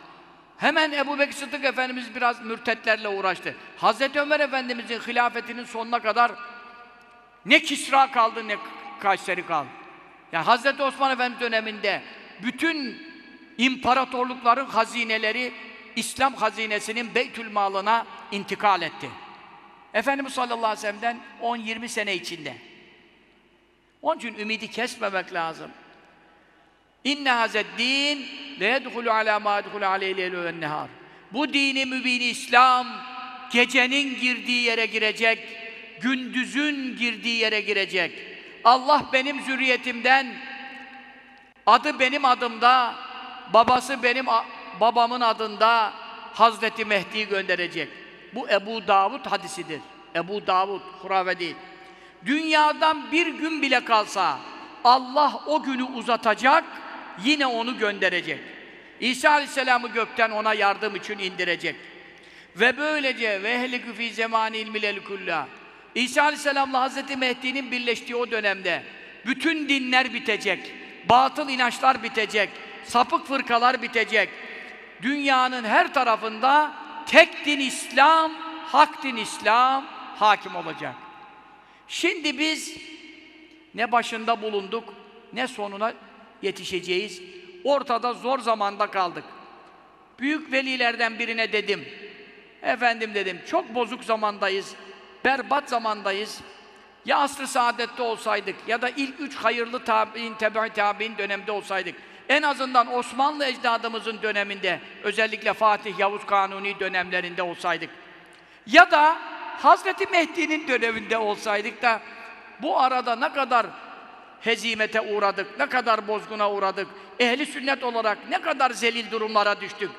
Hemen Ebu Bekir Sıddık Efendimiz biraz mürtetlerle uğraştı. Hazreti Ömer Efendimizin hilafetinin sonuna kadar ne Kisra kaldı ne Kayseri kaldı. Yani Hazreti Osman Efendimiz döneminde bütün imparatorlukların hazineleri İslam hazinesinin Beytül Malına intikal etti. Efendimiz sallallahu aleyhi ve sellem'den 10-20 sene içinde. Onun için ümidi kesmemek lazım. İnne hazeddin le yedhulu ala ma yedhulu nehar. Bu dini mübini İslam gecenin girdiği yere girecek, gündüzün girdiği yere girecek. Allah benim zürriyetimden adı benim adımda, babası benim babamın adında Hazreti Mehdi'yi gönderecek. Bu Ebu Davud hadisidir. Ebu Davud, hurafe değil. Dünyadan bir gün bile kalsa Allah o günü uzatacak, yine onu gönderecek. İsa Aleyhisselam'ı gökten ona yardım için indirecek. Ve böylece ve ehlikü fî zemâni ilmilel kullâ. İsa Aleyhisselam'la Hazreti Mehdi'nin birleştiği o dönemde bütün dinler bitecek, batıl inançlar bitecek, sapık fırkalar bitecek. Dünyanın her tarafında tek din İslam, hak din İslam hakim olacak. Şimdi biz ne başında bulunduk, ne sonuna yetişeceğiz. Ortada zor zamanda kaldık. Büyük velilerden birine dedim, efendim dedim, çok bozuk zamandayız, berbat zamandayız. Ya asr-ı saadette olsaydık ya da ilk üç hayırlı tabi'in, tebe tabi'in dönemde olsaydık. En azından Osmanlı ecdadımızın döneminde, özellikle Fatih, Yavuz Kanuni dönemlerinde olsaydık. Ya da Hazreti Mehdi'nin döneminde olsaydık da bu arada ne kadar hezimete uğradık, ne kadar bozguna uğradık, ehli sünnet olarak ne kadar zelil durumlara düştük.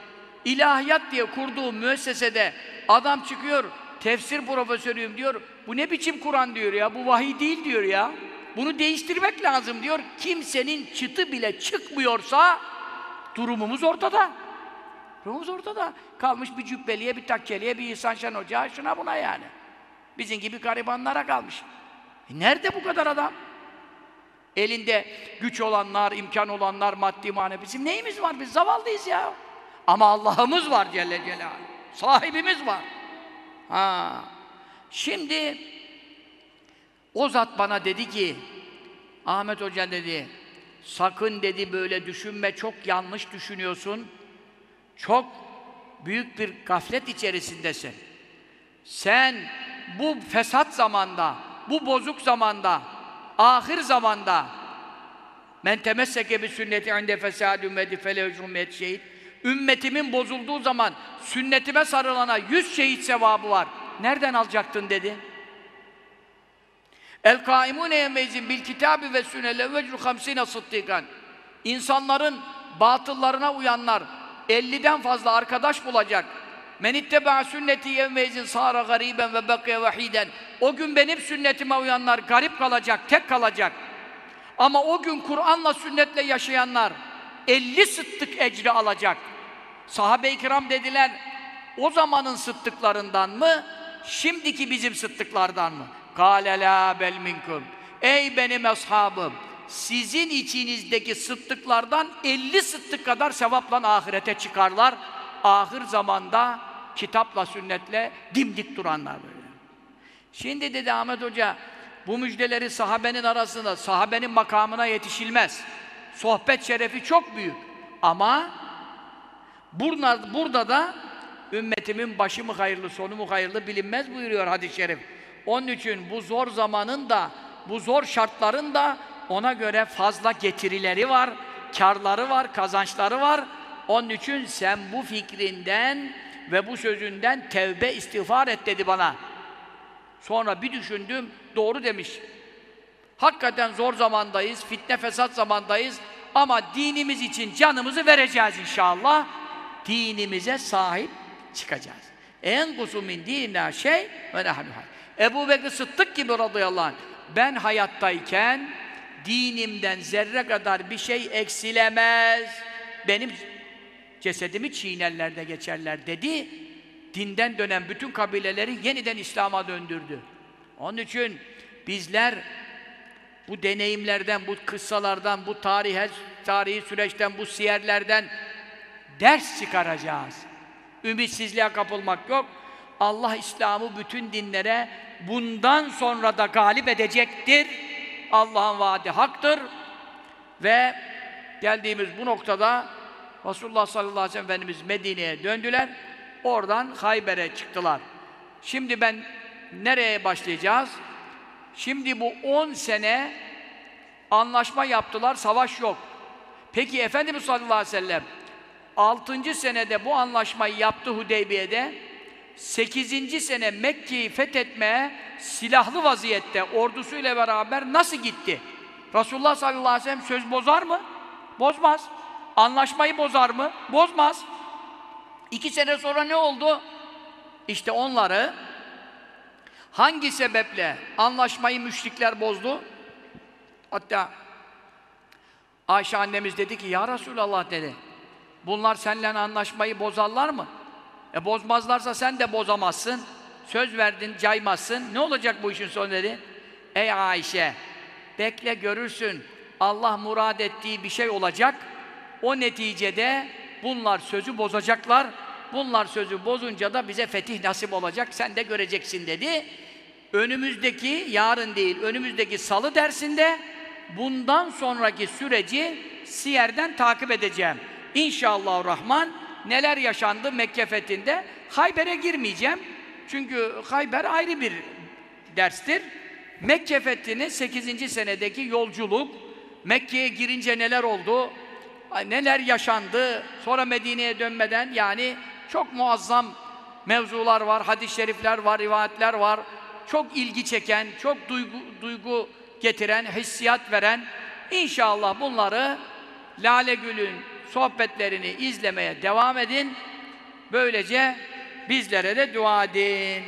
İlahiyat diye kurduğu müessesede adam çıkıyor, tefsir profesörüyüm diyor, bu ne biçim Kur'an diyor ya, bu vahiy değil diyor ya. Bunu değiştirmek lazım diyor. Kimsenin çıtı bile çıkmıyorsa durumumuz ortada. Durumumuz ortada. Kalmış bir cübbeliye, bir takkeliye, bir İhsan Şen Hoca, şuna buna yani. Bizim gibi garibanlara kalmış. E nerede bu kadar adam? Elinde güç olanlar, imkan olanlar, maddi manevi. Bizim neyimiz var? Biz zavallıyız ya. Ama Allah'ımız var Celle Celaluhu. Sahibimiz var. Ha. Şimdi o zat bana dedi ki Ahmet Hoca dedi sakın dedi böyle düşünme çok yanlış düşünüyorsun. Çok büyük bir gaflet içerisindesin. Sen bu fesat zamanda, bu bozuk zamanda, ahir zamanda men temesseke bi sünneti inde fesad ümmeti fele şehit ümmetimin bozulduğu zaman sünnetime sarılana yüz şehit sevabı var. Nereden alacaktın dedi. El kaimune yemeyzin bil kitabi ve sünnele vecru hamsine sıddikan. İnsanların batıllarına uyanlar 50'den fazla arkadaş bulacak. Men itteba sünneti yevmeyzin sara gariben ve bakiye vahiden. O gün benim sünnetime uyanlar garip kalacak, tek kalacak. Ama o gün Kur'an'la sünnetle yaşayanlar 50 sıddık ecri alacak. Sahabe-i kiram dediler, o zamanın sıddıklarından mı, şimdiki bizim sıddıklardan mı? Kâle lâ bel minkum. Ey benim ashabım! Sizin içinizdeki sıddıklardan 50 sıddık kadar sevapla ahirete çıkarlar. Ahir zamanda kitapla, sünnetle dimdik duranlar böyle. Şimdi dedi Ahmet Hoca, bu müjdeleri sahabenin arasında, sahabenin makamına yetişilmez. Sohbet şerefi çok büyük. Ama burada, burada da ümmetimin başı mı hayırlı, sonu mu hayırlı bilinmez buyuruyor hadis-i şerif. Onun için bu zor zamanın da, bu zor şartların da ona göre fazla getirileri var, karları var, kazançları var. Onun için sen bu fikrinden ve bu sözünden tevbe istiğfar et dedi bana. Sonra bir düşündüm, doğru demiş. Hakikaten zor zamandayız, fitne fesat zamandayız ama dinimiz için canımızı vereceğiz inşallah. Dinimize sahip çıkacağız. En kusumin dinina şey ve nehnu Ebu Bekir Sıddık gibi radıyallahu anh. Ben hayattayken dinimden zerre kadar bir şey eksilemez. Benim cesedimi çiğnerler de geçerler dedi. Dinden dönen bütün kabileleri yeniden İslam'a döndürdü. Onun için bizler bu deneyimlerden, bu kıssalardan, bu tarihe, tarihi süreçten, bu siyerlerden ders çıkaracağız. Ümitsizliğe kapılmak yok. Allah İslam'ı bütün dinlere bundan sonra da galip edecektir. Allah'ın vaadi haktır. Ve geldiğimiz bu noktada Resulullah sallallahu aleyhi ve sellem Efendimiz Medine'ye döndüler. Oradan Hayber'e çıktılar. Şimdi ben nereye başlayacağız? Şimdi bu 10 sene anlaşma yaptılar, savaş yok. Peki Efendimiz sallallahu aleyhi ve sellem 6. senede bu anlaşmayı yaptı Hudeybiye'de. 8. sene Mekke'yi fethetmeye silahlı vaziyette ordusuyla beraber nasıl gitti? Resulullah sallallahu aleyhi ve sellem söz bozar mı? Bozmaz. Anlaşmayı bozar mı? Bozmaz. İki sene sonra ne oldu? İşte onları Hangi sebeple anlaşmayı müşrikler bozdu? Hatta Ayşe annemiz dedi ki ya Resulallah dedi. Bunlar seninle anlaşmayı bozarlar mı? E bozmazlarsa sen de bozamazsın. Söz verdin, caymazsın. Ne olacak bu işin sonu dedi. Ey Ayşe, bekle görürsün. Allah murad ettiği bir şey olacak. O neticede bunlar sözü bozacaklar. Bunlar sözü bozunca da bize fetih nasip olacak. Sen de göreceksin dedi. Önümüzdeki, yarın değil, önümüzdeki salı dersinde bundan sonraki süreci Siyer'den takip edeceğim. İnşallah Rahman neler yaşandı Mekke fethinde. Hayber'e girmeyeceğim. Çünkü Hayber ayrı bir derstir. Mekke fethinin 8. senedeki yolculuk, Mekke'ye girince neler oldu, neler yaşandı, sonra Medine'ye dönmeden yani çok muazzam mevzular var, hadis-i şerifler var, rivayetler var. Çok ilgi çeken, çok duygu, duygu getiren, hissiyat veren İnşallah bunları Lale Gül'ün sohbetlerini izlemeye devam edin. Böylece bizlere de dua edin.